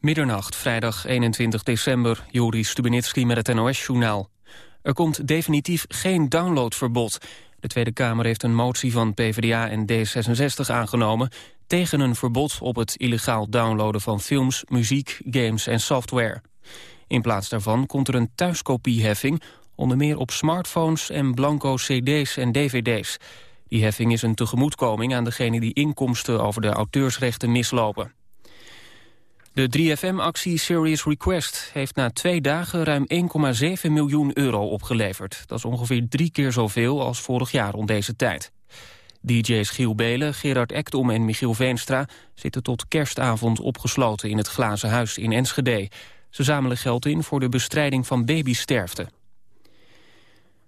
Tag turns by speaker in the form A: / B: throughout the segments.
A: Middernacht, vrijdag 21 december, Joris Stubenitski met het NOS-journaal. Er komt definitief geen downloadverbod. De Tweede Kamer heeft een motie van PvdA en D66 aangenomen... tegen een verbod op het illegaal downloaden van films, muziek, games en software. In plaats daarvan komt er een thuiskopieheffing... onder meer op smartphones en blanco cd's en dvd's. Die heffing is een tegemoetkoming aan degene die inkomsten over de auteursrechten mislopen. De 3FM-actie Serious Request heeft na twee dagen ruim 1,7 miljoen euro opgeleverd. Dat is ongeveer drie keer zoveel als vorig jaar rond deze tijd. DJ's Giel Belen, Gerard Ekdom en Michiel Veenstra zitten tot kerstavond opgesloten in het Glazen Huis in Enschede. Ze zamelen geld in voor de bestrijding van babysterfte.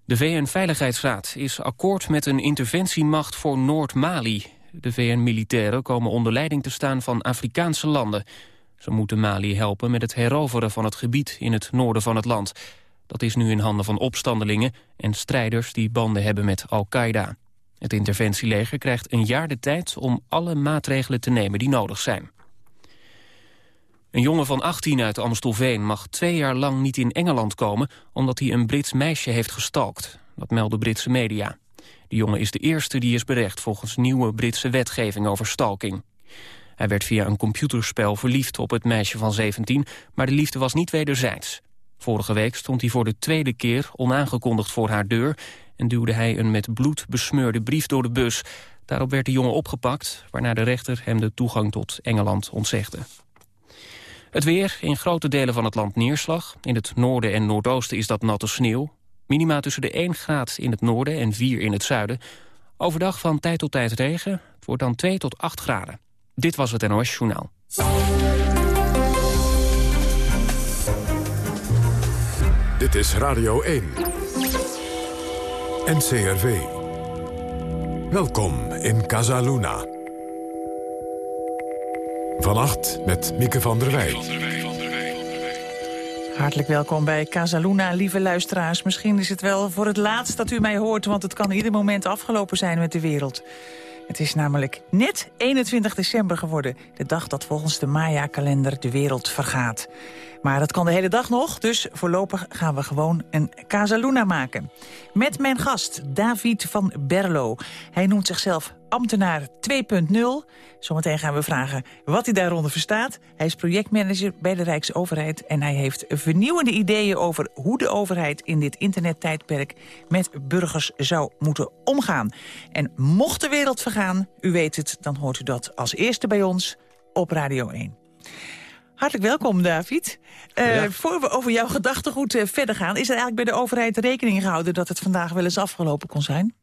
A: De VN-veiligheidsraad is akkoord met een interventiemacht voor Noord-Mali. De VN-militairen komen onder leiding te staan van Afrikaanse landen. Ze moeten Mali helpen met het heroveren van het gebied in het noorden van het land. Dat is nu in handen van opstandelingen en strijders die banden hebben met Al-Qaeda. Het interventieleger krijgt een jaar de tijd om alle maatregelen te nemen die nodig zijn. Een jongen van 18 uit Amstelveen mag twee jaar lang niet in Engeland komen... omdat hij een Brits meisje heeft gestalkt. Dat melden Britse media. De jongen is de eerste die is berecht volgens nieuwe Britse wetgeving over stalking. Hij werd via een computerspel verliefd op het meisje van 17, maar de liefde was niet wederzijds. Vorige week stond hij voor de tweede keer onaangekondigd voor haar deur... en duwde hij een met bloed besmeurde brief door de bus. Daarop werd de jongen opgepakt, waarna de rechter hem de toegang tot Engeland ontzegde. Het weer, in grote delen van het land neerslag. In het noorden en noordoosten is dat natte sneeuw. Minima tussen de 1 graad in het noorden en 4 in het zuiden. Overdag van tijd tot tijd regen. Het wordt dan 2 tot 8 graden. Dit was het NOS Journaal.
B: Dit is Radio 1. NCRV. Welkom in Casaluna. Vannacht met Mieke van der Wij.
C: Hartelijk welkom bij Casaluna, lieve luisteraars. Misschien is het wel voor het laatst dat u mij hoort... want het kan ieder moment afgelopen zijn met de wereld. Het is namelijk net 21 december geworden. De dag dat volgens de Maya-kalender de wereld vergaat. Maar dat kan de hele dag nog, dus voorlopig gaan we gewoon een Casaluna maken. Met mijn gast, David van Berlo. Hij noemt zichzelf ambtenaar 2.0. Zometeen gaan we vragen wat hij daaronder verstaat. Hij is projectmanager bij de Rijksoverheid... en hij heeft vernieuwende ideeën over hoe de overheid... in dit internettijdperk met burgers zou moeten omgaan. En mocht de wereld vergaan, u weet het... dan hoort u dat als eerste bij ons op Radio 1. Hartelijk welkom, David. Uh, Voor we over jouw gedachtegoed uh, verder gaan... is er eigenlijk bij de overheid rekening gehouden... dat het vandaag wel eens afgelopen kon zijn?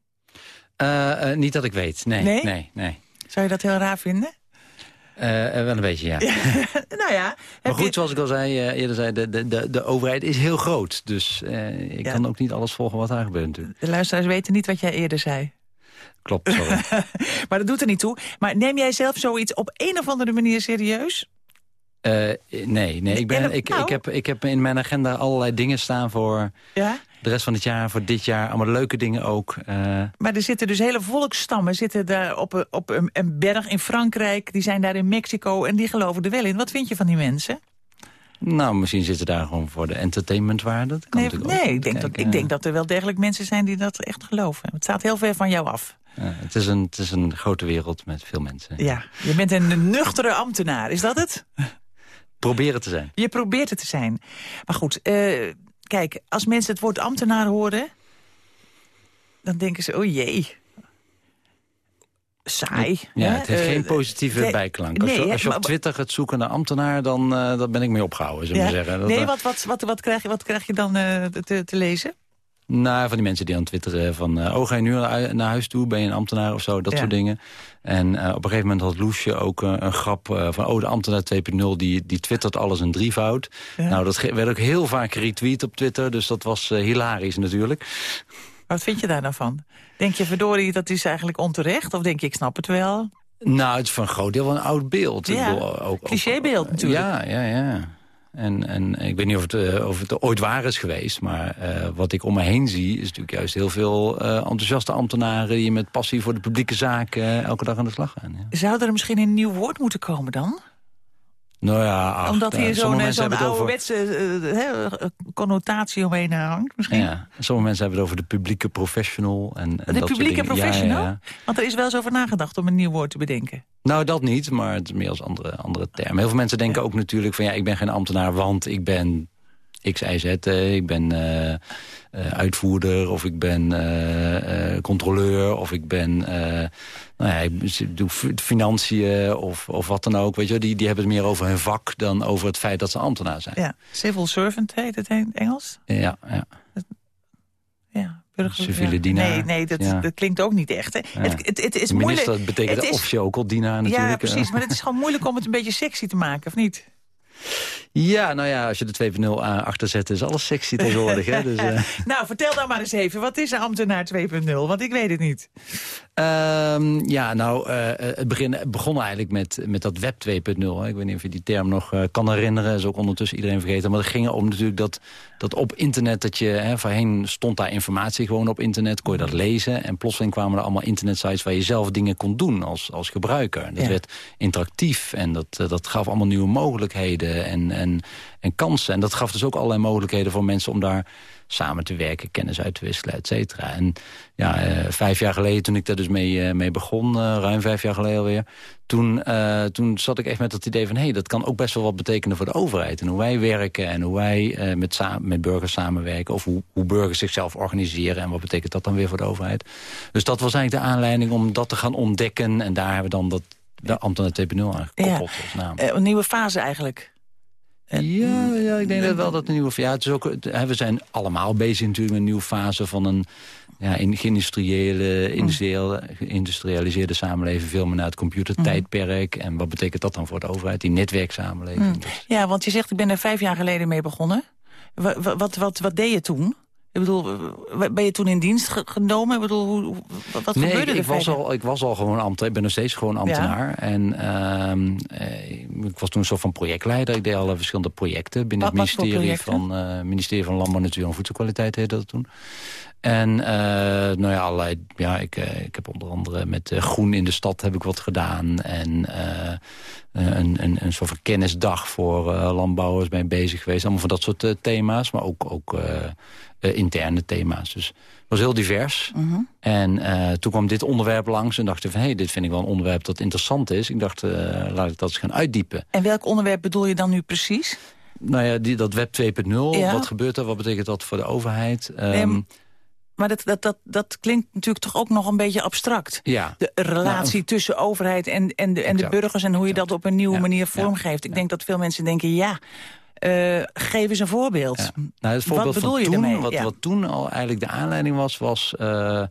D: Uh, niet dat ik weet, nee.
C: Nee?
D: nee, nee.
C: Zou je dat heel raar vinden?
D: wel een beetje, ja.
C: nou ja.
D: Maar goed, zoals ik al zei, eerder zei, de, de, de, de overheid is heel groot. Dus ik ja. kan ook niet alles volgen wat daar gebeurt natuurlijk.
C: De luisteraars weten niet wat jij eerder zei.
D: Klopt, sorry.
C: maar dat doet er niet toe. Maar neem jij zelf zoiets op een of andere manier serieus?
D: Uh, nee, nee. Ik, ben, ik,
C: nou?
D: ik, heb, ik heb in mijn agenda allerlei dingen staan voor
C: ja?
D: de rest van het jaar, voor dit jaar. Allemaal leuke dingen ook. Uh...
C: Maar er zitten dus hele volksstammen zitten daar op, een, op een, een, berg in Frankrijk. Die zijn daar in Mexico en die geloven er wel in. Wat vind je van die mensen?
D: Nou, misschien zitten daar gewoon voor de entertainmentwaarde. Dat kan
C: nee, nee ik, denk dat, ik denk dat er wel degelijk mensen zijn die dat echt geloven. Het staat heel ver van jou af.
D: Ja, het, is een, het is een grote wereld met veel mensen.
C: Ja, je bent een nuchtere ambtenaar, is dat het?
D: Proberen te zijn.
C: Je probeert het te zijn. Maar goed, uh, kijk, als mensen het woord ambtenaar horen... dan denken ze, oh jee, saai.
D: Ja, het heeft uh, geen positieve nee, bijklank. Als, nee, je, als je op Twitter gaat zoeken naar ambtenaar, dan uh, dan ben ik mee opgehouden, zullen we ja, zeggen. Dat,
C: nee, wat, wat, wat, wat, krijg je, wat krijg je dan te, te lezen?
D: Nou, van die mensen die aan twitteren van... Uh, oh, ga je nu naar huis toe? Ben je een ambtenaar of zo? Dat ja. soort dingen. En uh, op een gegeven moment had Loesje ook uh, een grap van... oh, de ambtenaar 2.0, die, die twittert alles een drievoud. Ja. Nou, dat werd ook heel vaak retweet op Twitter. Dus dat was hilarisch natuurlijk.
C: Wat vind je daar nou van? Denk je, verdorie, dat is eigenlijk onterecht? Of denk je, ik snap het wel?
D: Nou, het is van een groot deel van een oud beeld.
C: Ja, clichébeeld natuurlijk.
D: Ja, ja, ja. En, en ik weet niet of het, uh, het ooit waar is geweest... maar uh, wat ik om me heen zie... is natuurlijk juist heel veel uh, enthousiaste ambtenaren... die met passie voor de publieke zaken elke dag aan de slag gaan. Ja.
C: Zou er misschien een nieuw woord moeten komen dan?
D: Nou ja, ach,
C: Omdat hier
D: sommige
C: zo'n
D: het over-
C: ouderwetse eh, connotatie omheen hangt misschien.
D: Ja, sommige mensen hebben het over de publieke professional. En, en
C: De
D: dat
C: publieke professional?
D: ja, ja.
C: Want er is wel eens over nagedacht om een nieuw woord te bedenken.
D: Nou, dat niet, maar het is meer als andere, andere termen. Heel veel mensen denken ook natuurlijk van... ja, ik ben geen ambtenaar, want ik ben X, Y, Z. eh, ik ben eh, eh, uitvoerder, of ik ben controleur... of ik ben, nou ja, ik doe fi- financiën of, of wat dan ook. Weet je, die, die hebben het meer over hun vak dan over het feit dat ze ambtenaar zijn.
C: Ja, civil servant heet het in Engels.
D: Ja, ja.
C: Ja, burger,
D: Civiele dienaar.
C: Nee, nee dat,
D: Ja.
C: dat klinkt ook niet echt. Hè. Het, het, het is moeilijk.
D: betekent
C: het is-
D: officieel ook al dienaar natuurlijk.
C: Ja, precies. Maar het is gewoon moeilijk om het een beetje sexy te maken, of niet?
D: Ja, nou ja, als je de 2.0 achter zet, is alles sexy tegenwoordig. hè? Dus, eh,
C: Nou, vertel dan maar eens even. Wat is een ambtenaar 2.0? Want ik weet het niet.
D: Ehm, ja, nou, eh, het begin, het begon eigenlijk met, met dat web 2.0. hè. Ik weet niet of je die term nog eh, kan herinneren. is ook ondertussen iedereen vergeten. Maar het ging om natuurlijk dat, dat op internet... dat je, hè, voorheen stond daar informatie gewoon op internet. Kon je dat lezen. En plotseling kwamen er allemaal internetsites... waar je zelf dingen kon doen als, als gebruiker. Dat
C: Ja.
D: werd interactief. En dat, eh, dat gaf allemaal nieuwe mogelijkheden en, en, en kansen. En dat gaf dus ook allerlei mogelijkheden voor mensen... om daar samen te werken, kennis uit te wisselen, et cetera. En ja, eh, vijf jaar geleden, toen ik daar dus mee, eh, mee begon, eh, ruim vijf jaar geleden alweer... Toen, toen zat ik echt met het idee van... hé, hey, dat kan ook best wel wat betekenen voor de overheid. En hoe wij werken en hoe wij met, met burgers samenwerken... of hoe, hoe burgers zichzelf organiseren en wat betekent dat dan weer voor de overheid. Dus dat was eigenlijk de aanleiding om dat te gaan ontdekken. En daar hebben we dan dat, de ambtenaar 2.0 aan gekoppeld. als naam.
C: Eh, een nieuwe fase eigenlijk.
D: Ja, ja, ik denk dat wel dat een nieuwe... Ja, het is ook, we zijn allemaal bezig natuurlijk met een nieuwe fase van een ja, in, geïndustriële, industriële, geïndustrialiseerde samenleving. Veel meer naar het computertijdperk. En wat betekent dat dan voor de overheid? Die netwerksamenleving. Dus-
C: Ja, want je zegt, ik ben er vijf jaar geleden mee begonnen. Wa- wa- Wat, wat, wat, deed je toen? Ik bedoel, ben je toen in dienst ge- genomen? Ik bedoel, hoe, wat,
D: nee, ik,
C: gebeurde er
D: ik, was al, ik was al gewoon ambtenaar. Ik ben nog steeds gewoon ambtenaar. En ehm, eh, ik was toen een soort van projectleider. Ik deed alle verschillende projecten binnen
C: Wat-
D: het ministerie van, eh, ministerie van Landbouw, Natuur en Voedselkwaliteit heette dat toen. En eh, nou ja, allerlei, ja ik, eh, ik heb onder andere met eh, Groen in de Stad heb ik wat gedaan. En een, een, een soort van kennisdag voor landbouwers ben ik bezig geweest. Allemaal van dat soort thema's, maar ook, ook interne thema's. Dus het was heel divers.
C: Mhm.
D: En toen kwam dit onderwerp langs en dacht ik van... hé, hey, dit vind ik wel een onderwerp dat interessant is. Ik dacht, laat ik dat eens gaan uitdiepen.
C: En welk onderwerp bedoel je dan nu precies?
D: Nou ja, die, dat web 2.0,
C: Ja.
D: wat gebeurt er? Wat betekent dat voor de overheid?
C: Nee, Maar dat, dat, dat, dat klinkt natuurlijk toch ook nog een beetje abstract.
D: ja,
C: De relatie tussen overheid en, en, de, en de burgers... en hoe je dat op een nieuwe
D: Ja,
C: manier vormgeeft. Ik denk dat veel mensen denken, ja, eh, geef eens een voorbeeld.
D: Ja. Nou, het voorbeeld
C: Wat bedoel
D: van
C: je
D: toen,
C: ermee?
D: Wat,
C: Ja.
D: wat toen al eigenlijk de aanleiding was, was eh,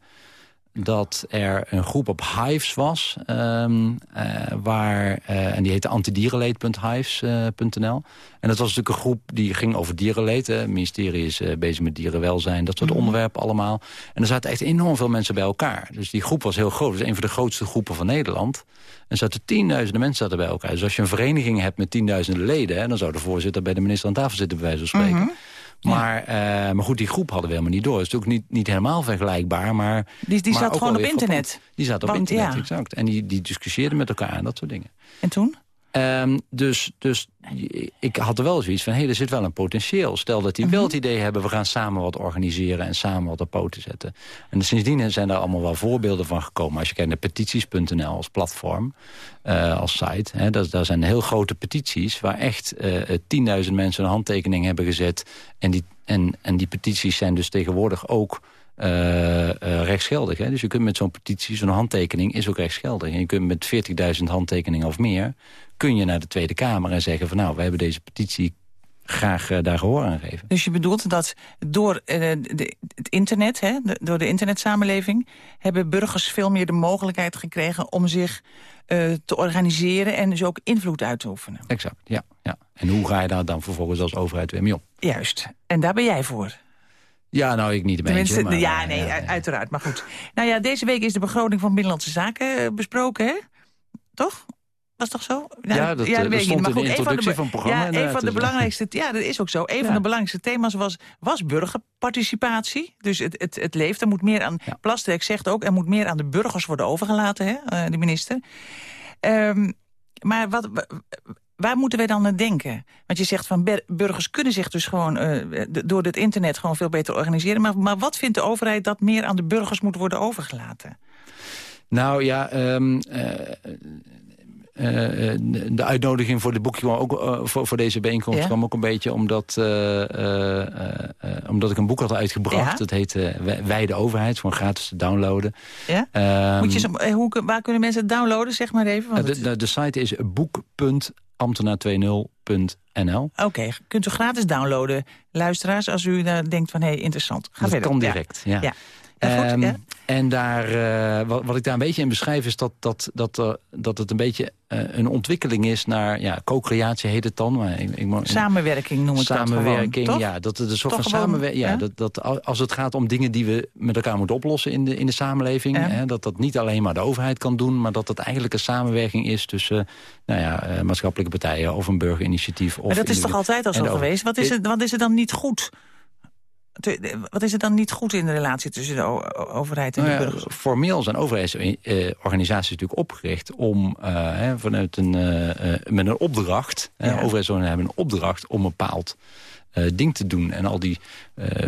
D: dat er een groep op Hives was. ehm, eh, waar, eh, en die heette antidierenleed.hives.nl. en dat was natuurlijk een groep die ging over dierenleed. hè. Het ministerie is eh, bezig met dierenwelzijn, dat soort onderwerpen allemaal. En er zaten echt enorm veel mensen bij elkaar. Dus die groep was heel groot. Het is een van de grootste groepen van Nederland. En zaten tienduizenden mensen zaten bij elkaar. Dus als je een vereniging hebt met tienduizenden leden... Hè, dan zou de voorzitter bij de minister aan tafel zitten, bij wijze van spreken. Maar, eh, maar goed, die groep hadden we helemaal niet door. Het is ook niet, niet helemaal vergelijkbaar, maar...
C: Die, die
D: maar
C: zat gewoon op internet.
D: Die zat op
C: Want,
D: internet,
C: ja.
D: exact. En die, die discussieerden met elkaar en dat soort dingen.
C: En toen?
D: Ehm, dus, dus ik had er wel zoiets van, hé, hey, er zit wel een potentieel. Stel dat die wel het idee hebben, we gaan samen wat organiseren... en samen wat op poten zetten. En sindsdien zijn er allemaal wel voorbeelden van gekomen. Als je kijkt naar petities.nl als platform, eh, als site... Hè, dat, daar zijn heel grote petities... waar echt eh 10.000 mensen een handtekening hebben gezet. En die, en, en die petities zijn dus tegenwoordig ook... eh, eh, rechtsgeldig. Hè? Dus je kunt met zo'n petitie, zo'n handtekening is ook rechtsgeldig. En je kunt met 40.000 handtekeningen of meer... kun je naar de Tweede Kamer en zeggen van... nou, we hebben deze petitie graag eh, daar gehoor aan geven.
C: Dus je bedoelt dat door eh, de, het internet, hè, de- door de internetsamenleving... hebben burgers veel meer de mogelijkheid gekregen om zich eh, te organiseren... en dus ook invloed uit te oefenen.
D: Exact, ja, ja. En hoe ga je daar dan vervolgens als overheid weer mee om?
C: Juist. En daar ben jij voor.
D: Ja, nou, ik niet een beetje.
C: Tenminste,
D: maar,
C: ja, nee,
D: ja,
C: uiteraard. Maar goed. Nou ja, deze week is de begroting van Binnenlandse Zaken besproken, hè? Toch? Was toch zo? Nou,
D: Ja, dat, eh,
C: weet
D: dat
C: ik niet.
D: stond
C: Maar
D: in de introductie van het programma,
C: Ja, een van de
D: eh,
C: belangrijkste... Ja, dat is ook zo. Een
D: Ja.
C: van de belangrijkste thema's was, was burgerparticipatie. Dus het, het, het leeft. Er moet meer aan...
D: Ja.
C: Plasterk zegt ook, er moet meer aan de burgers worden overgelaten, hè, eh, de minister. Ehm, maar wat, waar moeten wij dan aan denken? Want je zegt van burgers kunnen zich dus gewoon uh, door het internet gewoon veel beter organiseren. Maar, maar wat vindt de overheid dat meer aan de burgers moet worden overgelaten?
D: Nou ja, um, uh, de uitnodiging voor de boekje ook uh, voor, voor deze bijeenkomst ja. kwam ook een beetje omdat, omdat ik een boek had uitgebracht. Ja. Dat heette Wij de Overheid, voor gratis te downloaden.
C: Ja? Um, Moet je zo, hoe, waar kunnen mensen het downloaden, zeg maar even?
D: Want de, de, de, site is boek.ambtenaar20.nl.
C: Oké, okay. kunt u gratis downloaden, luisteraars, als u denkt van hé, hey, interessant. Ga
D: dat
C: verder.
D: kan direct, ja. ja. Um, en daar, uh, wat, wat, ik daar een beetje in beschrijf is dat, dat, dat, uh, dat het een beetje uh, een ontwikkeling is naar ja, co-creatie heet het dan. Maar ik, ik,
C: samenwerking noem ik
D: samenwerking,
C: dat gewoon,
D: ja, dat het een soort van samenwerking. Ja, ja, Dat, dat als het gaat om dingen die we met elkaar moeten oplossen in de, in de samenleving, ja. hè, dat dat niet alleen maar de overheid kan doen, maar dat het eigenlijk een samenwerking is tussen nou ja, maatschappelijke partijen of een burgerinitiatief. Of
C: maar dat is toch altijd al zo geweest? Wat is, het, wat is er dan niet goed? Wat is er dan niet goed in de relatie tussen de overheid en de nou ja, burgers?
D: Formeel zijn overheidsorganisaties natuurlijk opgericht om uh, vanuit een, uh, met een opdracht... Ja. overheidsorganisaties hebben een opdracht om een bepaald uh, ding te doen. En al die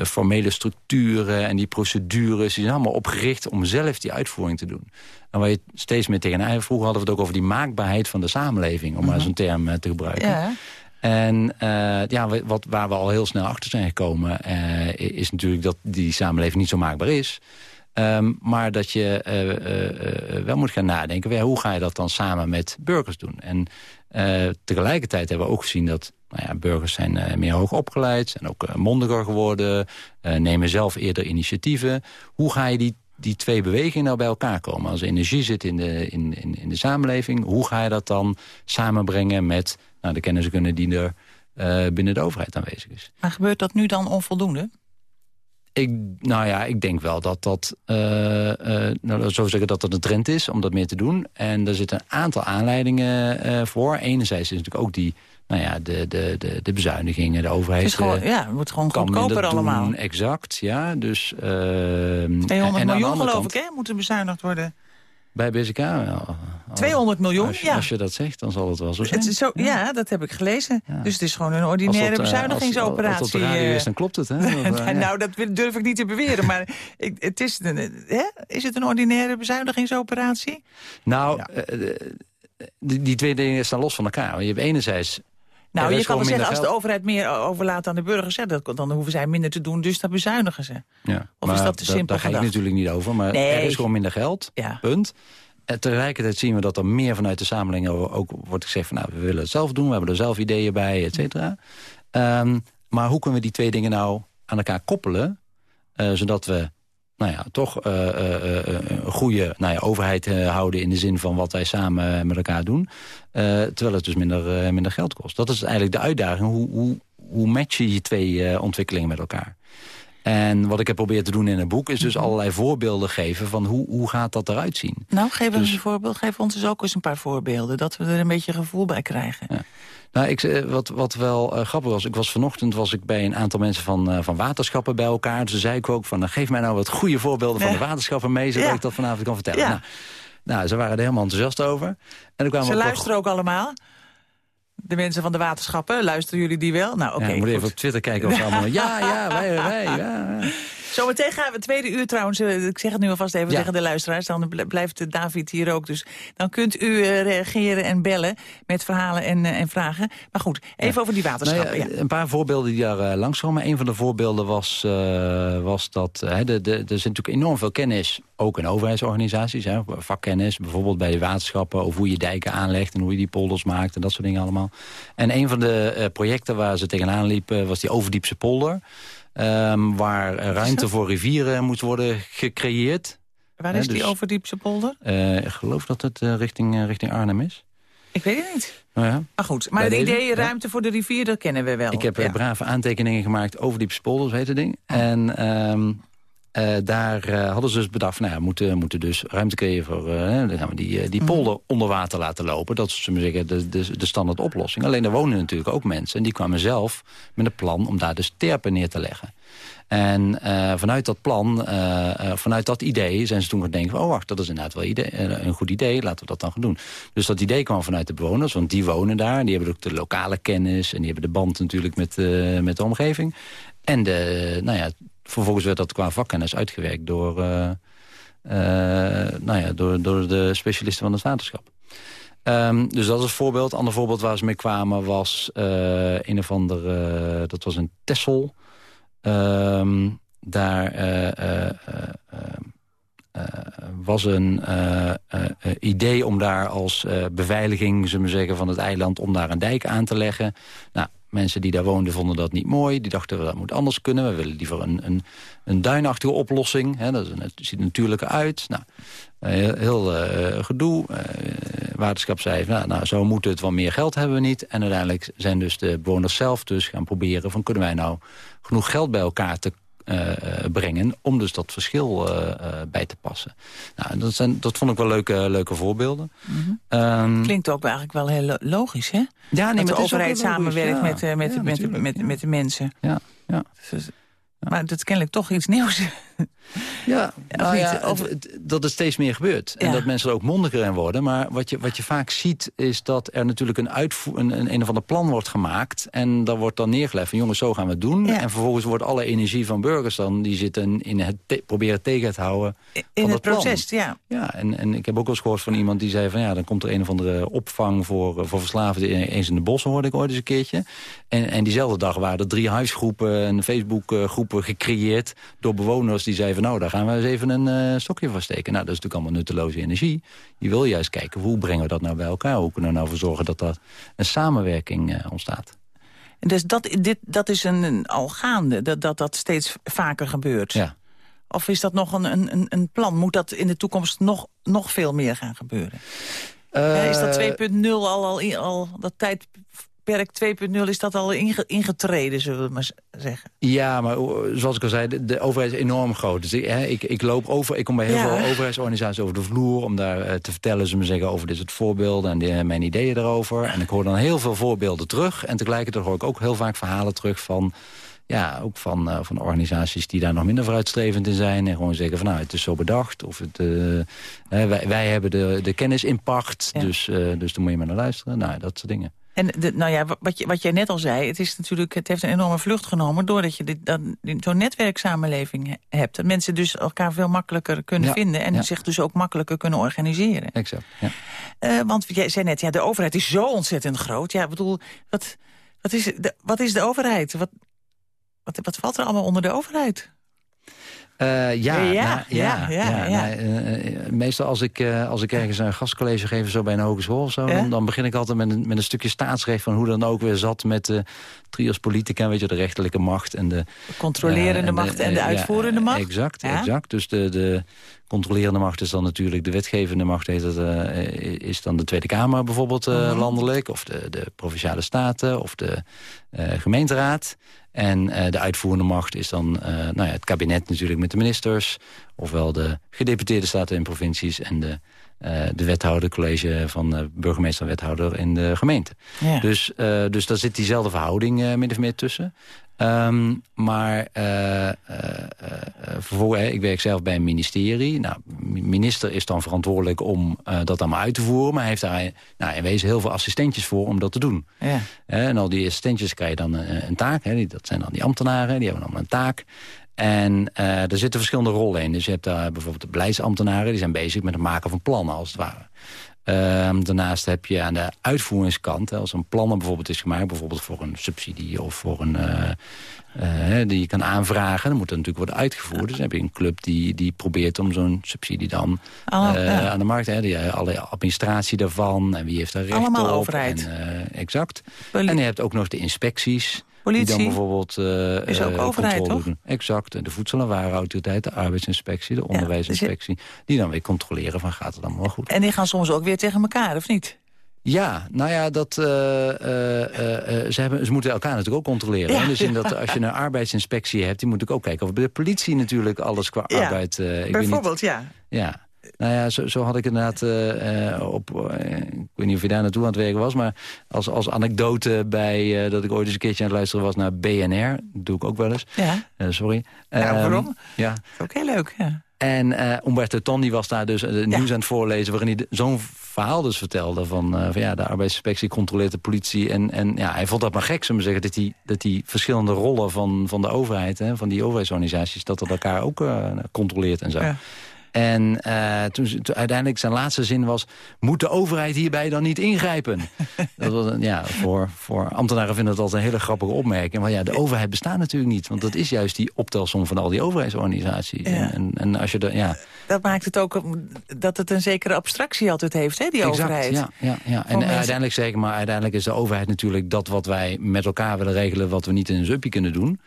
D: formele structuren en die procedures... die zijn allemaal opgericht om zelf die uitvoering te doen. En waar je steeds meer tegenaan... Vroeger hadden we het ook over die maakbaarheid van de samenleving... om -huh. maar zo'n term te gebruiken. Ja. En uh, ja, wat, waar we al heel snel achter zijn gekomen... Uh, is natuurlijk dat die samenleving niet zo maakbaar is. Um, maar dat je uh, wel moet gaan nadenken... hoe ga je dat dan samen met burgers doen? En tegelijkertijd hebben we ook gezien dat... Nou ja, burgers zijn meer hoog opgeleid, zijn ook mondiger geworden... nemen zelf eerder initiatieven. Hoe ga je die die twee bewegingen nou bij elkaar komen. Als energie zit in de, in, in, in de samenleving, hoe ga je dat dan samenbrengen met nou, de kennis kunnen die er uh, binnen de overheid aanwezig is.
C: Maar gebeurt dat nu dan onvoldoende?
D: Ik, nou ja, ik denk wel dat dat, uh, uh, nou, zo zeggen dat dat een trend is om dat meer te doen. En er zitten een aantal aanleidingen voor. Enerzijds is natuurlijk ook die nou ja, de, de, de, de bezuinigingen, de overheid... Het,
C: gewoon, ja, het wordt gewoon goedkoper allemaal. Doen,
D: exact, ja. Dus, uh,
C: 200 miljoen geloof kant, ik, hè, moeten bezuinigd worden.
D: Bij BZK? Ja,
C: 200 miljoen,
D: als je,
C: ja.
D: Als je dat zegt, dan zal het wel zo zijn.
C: Het is zo, ja. ja. dat heb ik gelezen. Ja. Dus het is gewoon een ordinaire dat, bezuinigingsoperatie.
D: Als, als, als dat radio is, dan klopt het. Hè?
C: dat, nou, dat durf ik niet te beweren. Maar ik, het is, hè? is het een ordinaire bezuinigingsoperatie?
D: Nou, uh, die, die twee dingen staan los van elkaar. Je hebt enerzijds
C: nou, je kan wel zeggen, als de overheid meer overlaat aan de burgers... Hè, dat, dan hoeven zij minder te doen, dus dat bezuinigen ze.
D: Ja,
C: of is dat te simpel
D: Daar ga ik natuurlijk niet over, maar nee. er is gewoon minder geld, ja. punt. En tegelijkertijd zien we dat er meer vanuit de samenleving ook wordt gezegd... van nou, we willen het zelf doen, we hebben er zelf ideeën bij, et cetera. Um, maar hoe kunnen we die twee dingen nou aan elkaar koppelen... Uh, zodat we nou ja, toch uh, uh, een goede nou ja, overheid houden... in de zin van wat wij samen met elkaar doen. terwijl het dus minder, minder geld kost. Dat is eigenlijk de uitdaging. Hoe, hoe, hoe match je je twee ontwikkelingen met elkaar? En wat ik heb proberen te doen in het boek... is dus allerlei voorbeelden geven van hoe, hoe gaat dat eruit zien.
C: Nou, geef dus, eens een voorbeeld. Geef ons dus ook eens een paar voorbeelden. Dat we er een beetje gevoel bij krijgen. Ja.
D: Nou, ik, eh, wat, wat wel uh, grappig was, ik was vanochtend was ik bij een aantal mensen van, uh, van waterschappen bij elkaar. Dus zei ik ook van, nou, geef mij nou wat goede voorbeelden van de waterschappen mee, zodat ja. ik dat vanavond kan vertellen. Ja. Nou, nou, ze waren er helemaal enthousiast over. En
C: kwamen ze luisteren ook allemaal? De mensen van de waterschappen, luisteren jullie die wel? Nou, oké. Okay,
D: ja, moet even op Twitter kijken of ze allemaal... Ja, ja, wij, wij, ja.
C: Zometeen gaan we het tweede uur trouwens, eh, ik zeg het nu alvast even ja. tegen de luisteraars, dan blijft David hier ook. Dus dan kunt u uh, reageren en bellen met verhalen en, uh, en vragen. Maar goed, even ja. over die waterschappen. Nou
D: ja, een paar voorbeelden die daar uh, langskomen. Een van de voorbeelden was, was dat de, de, er zit natuurlijk enorm veel kennis, ook in overheidsorganisaties, hè, vakkennis, bijvoorbeeld bij de waterschappen, over hoe je dijken aanlegt en hoe je die polders maakt en dat soort dingen allemaal. En een van de projecten waar ze tegenaan liepen was die Overdiepse polder. Um, waar ruimte voor rivieren moet worden gecreëerd.
C: Waar is dus, die Overdiepse polder?
D: Uh, ik geloof dat het uh, richting, uh, richting Arnhem is.
C: Ik weet het niet. Nou ja. Maar goed, maar het idee ruimte ja. voor de rivier, dat kennen we wel.
D: Ik heb ja. brave aantekeningen gemaakt over die polders, heet het ding. Oh. En, um, daar hadden ze dus bedacht, nou ja, moeten, moeten dus ruimte creëren voor... we die, die mhm. polder onder water laten lopen. Dat is zeggen, de, de, de standaard oplossing. Alleen er wonen natuurlijk ook mensen. En die kwamen zelf met een plan om daar dus terpen neer te leggen. En vanuit dat plan, vanuit dat idee zijn ze toen gaan denken... oh wacht, dat is inderdaad wel idee, een goed idee, laten we dat dan gaan doen. Dus dat idee kwam vanuit de bewoners, want die wonen daar. Die hebben ook de lokale kennis en die hebben de band natuurlijk met, met de omgeving. En de, nou ja, vervolgens werd dat qua vakkennis uitgewerkt door, nou ja, door, door de specialisten van het waterschap. Um, dus dat is een voorbeeld. Ander voorbeeld waar ze mee kwamen was een of andere... dat was een Tessel... Ehm, daar was een idee om daar als beveiliging zullen we zeggen, van het eiland... om daar een dijk aan te leggen. Nou, mensen die daar woonden vonden dat niet mooi. Die dachten, dat moet anders kunnen. We willen liever een, een, een duinachtige oplossing. Hè, dat is het ziet natuurlijker uit. Nou, heel, heel gedoe. waterschap zei, nou, nou, zo moet het, want meer geld hebben we niet. En uiteindelijk zijn dus de bewoners zelf dus gaan proberen... van kunnen wij nou genoeg geld bij elkaar te uh, brengen... om dus dat verschil uh, bij te passen. Nou, dat, zijn, dat vond ik wel leuke, leuke voorbeelden.
C: Mm -hmm. Klinkt ook eigenlijk wel heel logisch, hè? Ja, nee, dat de overheid samenwerkt met, met, met, met, met, met, de mensen.
D: Ja, ja.
C: Dus, maar dat is kennelijk toch iets nieuws.
D: Ja, nou ja dat het steeds meer gebeurt. En dat mensen er ook mondiger in worden. Maar wat je, wat je vaak ziet is dat er natuurlijk een, uitvoer, een, een, een of ander plan wordt gemaakt. En daar wordt dan neergelegd van jongens, zo gaan we het doen. En vervolgens wordt alle energie van burgers dan... die zitten in het proberen tegen te houden
C: In het proces, ja.
D: Ja, en, en ik heb ook wel eens gehoord van iemand die zei van... ja, dan komt er een of andere opvang voor, voor verslaafden eens in de bossen, hoorde ik ooit eens een keertje. En, en diezelfde dag waren er drie huisgroepen en Facebookgroepen gecreëerd... door bewoners die zeiden nou, daar gaan we eens even een uh, stokje voor steken. Nou, dat is natuurlijk allemaal nutteloze energie. Je wil juist kijken, hoe brengen we dat nou bij elkaar? Hoe kunnen we nou voor zorgen dat er een samenwerking uh, ontstaat?
C: Dus dat, dit, dat is een, een al gaande, dat, dat dat steeds vaker gebeurt?
D: Ja.
C: Of is dat nog een, een, een plan? Moet dat in de toekomst nog, nog veel meer gaan gebeuren? Uh, is dat 2.0 al, al, al dat tijd perk 2.0 is dat al ingetreden, zullen we maar zeggen.
D: Ja, maar zoals ik al zei, de, overheid is enorm groot. Dus ik, hè, ik, ik, loop over, ik kom bij heel veel overheidsorganisaties over de vloer... om daar uh, te vertellen, zullen we zeggen, over dit soort voorbeelden... en die, mijn ideeën erover. En ik hoor dan heel veel voorbeelden terug. En tegelijkertijd hoor ik ook heel vaak verhalen terug van... Ja, ook van, uh, van organisaties die daar nog minder vooruitstrevend in zijn. En gewoon zeggen van nou, het is zo bedacht. Of het, uh, wij, wij hebben de, de kennis in pacht. Dus, dus daar moet je maar naar luisteren. Nou, dat soort dingen.
C: En de, nou ja, wat, je, wat jij net al zei, het, is natuurlijk, het heeft een enorme vlucht genomen... doordat je zo'n netwerksamenleving hebt. Dat mensen dus elkaar veel makkelijker kunnen vinden... en zich dus ook makkelijker kunnen organiseren.
D: Exact, ja.
C: Uh, want jij zei net, ja, de overheid is zo ontzettend groot. Ja, ik bedoel, wat, wat, is, de, wat is de overheid? Wat, wat, wat valt er allemaal onder de overheid?
D: Uh, ja, ja, ja, ja, ja, uh, meestal als ik, uh, als ik ergens een gastcollege geef zo bij een hogeschool of zo, dan, dan, begin ik altijd met een, met een stukje staatsrecht van hoe dan ook weer zat met de trios politica, weet je, de rechterlijke macht en de...
C: controlerende macht en de uitvoerende macht.
D: Exact, exact. Dus de, de controlerende macht is dan natuurlijk de wetgevende macht, heet het, is dan de Tweede Kamer bijvoorbeeld mhm. landelijk, of de, de Provinciale Staten, of de gemeenteraad. En uh, de uitvoerende macht is dan uh, nou ja, het kabinet natuurlijk met de ministers... ofwel de gedeputeerde staten en provincies... en de, uh, de wethouder, college van burgemeester en wethouder in de gemeente. Ja. Dus, dus daar zit diezelfde verhouding min of meer tussen. Um, maar uh, uh, vervolgens, ik werk zelf bij een ministerie. Nou, minister is dan verantwoordelijk om dat allemaal uit te voeren. Maar hij heeft daar nou, in wezen heel veel assistentjes voor om dat te doen. Ja. en al die assistentjes krijgen dan een, een taak. Hè, dat zijn dan die ambtenaren, die hebben allemaal een taak. En uh, er zitten verschillende rollen in. Dus je hebt daar bijvoorbeeld de beleidsambtenaren... die zijn bezig met het maken van plannen, als het ware. Um, daarnaast heb je aan de uitvoeringskant, als een plan bijvoorbeeld is gemaakt... bijvoorbeeld voor een subsidie of voor een... Uh, uh, die je kan aanvragen, dan moet dat natuurlijk worden uitgevoerd. Dus dan heb je een club die, die probeert om zo'n subsidie dan oh, ja. aan de markt... Hè, die, alle administratie daarvan en wie heeft daar recht
C: Allemaal
D: op.
C: overheid.
D: En, exact. En je hebt ook nog de inspecties... Politie die dan bijvoorbeeld uh,
C: is ook overheid, toch? Doen.
D: Exact. De Voedsel- en Warenautoriteit, de Arbeidsinspectie, de Onderwijsinspectie... die dan weer controleren van gaat het allemaal goed.
C: En die gaan soms ook weer tegen elkaar, of niet?
D: Ja, nou ja, dat, uh, uh, uh, ze, hebben, ze moeten elkaar natuurlijk ook controleren. Ja, in de zin dat als je een arbeidsinspectie hebt... die moet ik ook kijken of de politie natuurlijk alles qua ja, arbeid...
C: ik bijvoorbeeld,
D: niet,
C: ja.
D: Ja, nou ja, zo, zo, had ik inderdaad uh, op... Uh, ik weet niet of je daar naartoe aan het werken was... maar als, als anekdote bij uh, dat ik ooit eens een keertje aan het luisteren was naar BNR. Dat doe ik ook wel eens.
C: Ja.
D: sorry.
C: Ja, waarom?
D: Um, ja.
C: Dat is ook heel leuk, ja.
D: En uh, Umberto Tonni was daar dus nieuws aan het voorlezen... waarin hij zo'n verhaal dus vertelde van, uh, van ja, de arbeidsinspectie controleert de politie. En, en ja, hij vond dat maar gek, zullen we zeggen, dat die, dat die verschillende rollen van, van de overheid... Hè, van die overheidsorganisaties, dat dat elkaar ook controleert en zo. Ja. En uh, toen, toen, uiteindelijk zijn laatste zin was... moet de overheid hierbij dan niet ingrijpen? dat was een, ja, voor, voor ambtenaren vinden dat altijd een hele grappige opmerking. Maar ja, de overheid bestaat natuurlijk niet. Want dat is juist die optelsom van al die overheidsorganisaties.
C: Ja.
D: En, en, als je de, ja.
C: Dat maakt het ook dat het een zekere abstractie altijd heeft, hè, die
D: exact,
C: overheid.
D: Ja, ja, ja. En mensen... uiteindelijk zeker, maar uiteindelijk is de overheid natuurlijk... dat wat wij met elkaar willen regelen... wat we niet in een zuppie kunnen doen...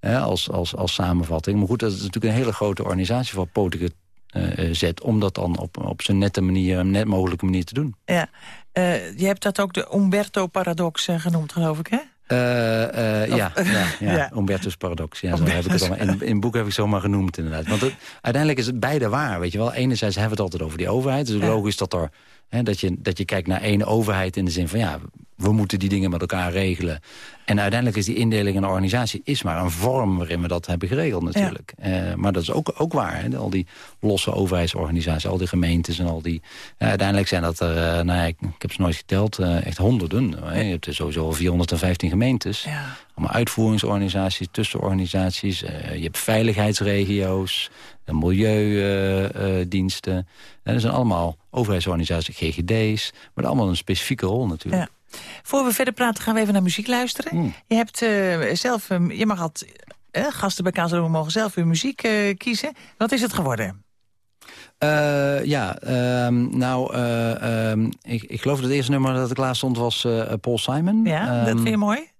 D: Hè, als, als, als samenvatting. Maar goed, dat is natuurlijk een hele grote organisatie... voor potige uh, zet... om dat dan op, op zo'n nette manier, net mogelijke manier te doen.
C: Ja, uh, je hebt dat ook de Umberto-paradox uh, genoemd, geloof ik, hè?
D: Ja, ja, ja, ja, Umberto's paradox. Ja, zo heb ik het allemaal. In, in het boek heb ik zomaar genoemd, inderdaad. Want het, uiteindelijk is het beide waar, weet je wel. Enerzijds hebben we het altijd over die overheid. Dus ja. logisch dat, er, hè, dat, je, dat je kijkt naar één overheid in de zin van... ja, we moeten die dingen met elkaar regelen. En uiteindelijk is die indeling in een organisatie is maar een vorm waarin we dat hebben geregeld natuurlijk. Ja. Uh, maar dat is ook, ook waar. Hè? Al die losse overheidsorganisaties, al die gemeentes en al die... Uh, uiteindelijk zijn dat er, uh, nou ja, ik, ik, heb ze nooit geteld, echt honderden. Hè? Je hebt er sowieso al 415 gemeentes.
C: Ja.
D: Allemaal uitvoeringsorganisaties, tussenorganisaties. je hebt veiligheidsregio's, milieudiensten. dat zijn allemaal overheidsorganisaties, GGD's. Maar allemaal een specifieke rol natuurlijk.
C: Voor we verder praten gaan we even naar muziek luisteren.
D: Mm.
C: Je hebt uh, zelf, um, je mag altijd, uh, gasten bij KZO mogen zelf hun muziek uh, kiezen. Wat is het geworden?
D: Ja, um, nou, um, ik, ik geloof dat het eerste nummer dat ik laatst stond was Paul Simon.
C: Ja, dat vind je mooi?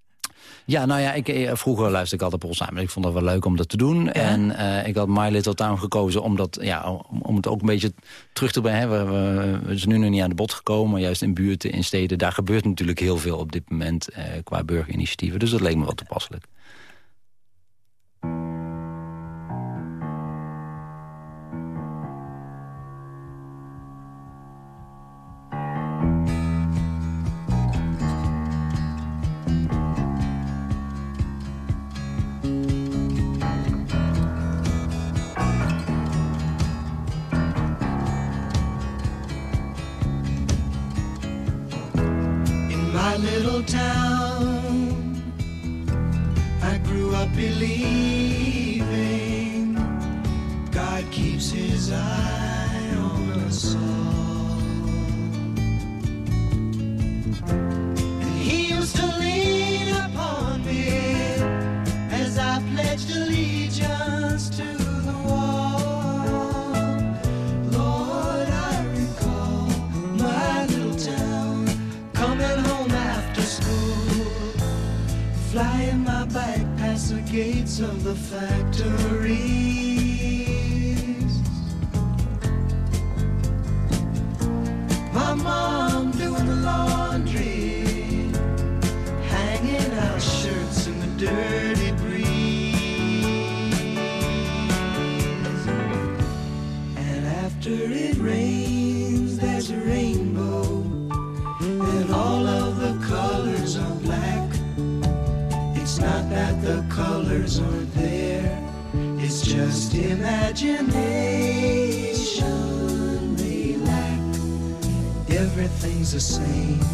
D: Ja, nou ja, ik, vroeger luisterde ik altijd Paul Simon. Ik vond het wel leuk om dat te doen.
C: Ja.
D: En uh, ik had My Little Town gekozen omdat, ja, om, om het ook een beetje terug te brengen. We, we, we zijn nu nog niet aan de bod gekomen, maar juist in buurten, in steden... daar gebeurt natuurlijk heel veel op dit moment uh, qua burgerinitiatieven. Dus dat leek me wel toepasselijk.
E: Town. I grew up believing of the factories. Imagination lack. Everything's the same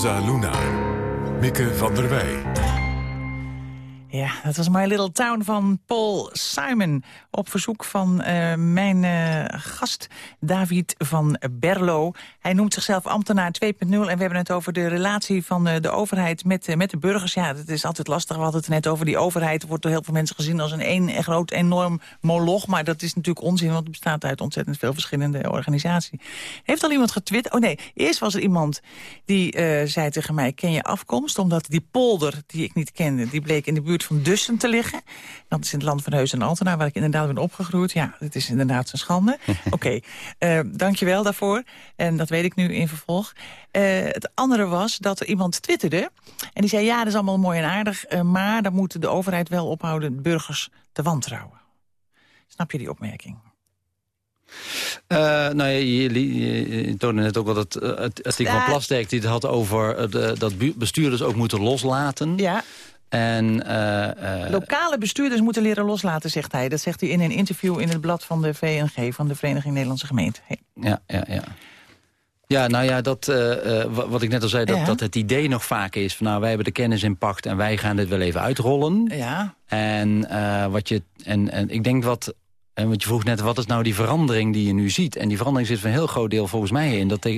B: Casa Luna. Mieke van der Wij.
C: Dat was My Little Town van Paul Simon. Op verzoek van eh, mijn eh, gast David van Berlo. Hij noemt zichzelf ambtenaar 2.0. En we hebben het over de relatie van eh, de overheid met, met de burgers. Ja, dat is altijd lastig. We hadden het net over die overheid. wordt door heel veel mensen gezien als een één groot enorm moloch. Maar dat is natuurlijk onzin, want het bestaat uit ontzettend veel verschillende organisaties. Heeft al iemand getwitterd? Oh nee, eerst was er iemand die zei tegen mij... ken je afkomst? Omdat die polder, die ik niet kende... die bleek in de buurt van Te liggen. Dat is in het land van Heus en Altena, waar ik inderdaad ben opgegroeid. Ja, het is inderdaad een schande. Oké, dank je wel daarvoor. En dat weet ik nu in vervolg. Eh, het andere was dat er iemand twitterde. En die zei, ja, dat is allemaal mooi en aardig... eh, maar dan moet de overheid wel ophouden burgers te wantrouwen. Snap je die opmerking?
D: Eh, nou ja, je, toonde net ook wel dat het artikel van
C: Ja.
D: Plasterk... die het had over de- dat bestuurders ook moeten loslaten.
C: Ja,
D: En eh, eh,
C: lokale bestuurders moeten leren loslaten, zegt hij. Dat zegt hij in een interview in het blad van de VNG... van de Vereniging Nederlandse Gemeenten. Hey.
D: ja, ja, ja. Ja, nou ja, dat, eh, wa- wat ik net al zei, dat,
C: Ja.
D: dat het idee nog vaak is... van nou, wij hebben de kennis in pacht en wij gaan dit wel even uitrollen.
C: Ja,
D: En, wat je, en, en ik denk wat... En want je vroeg net, wat is nou die verandering die je nu ziet? En die verandering zit voor een heel groot deel volgens mij in... dat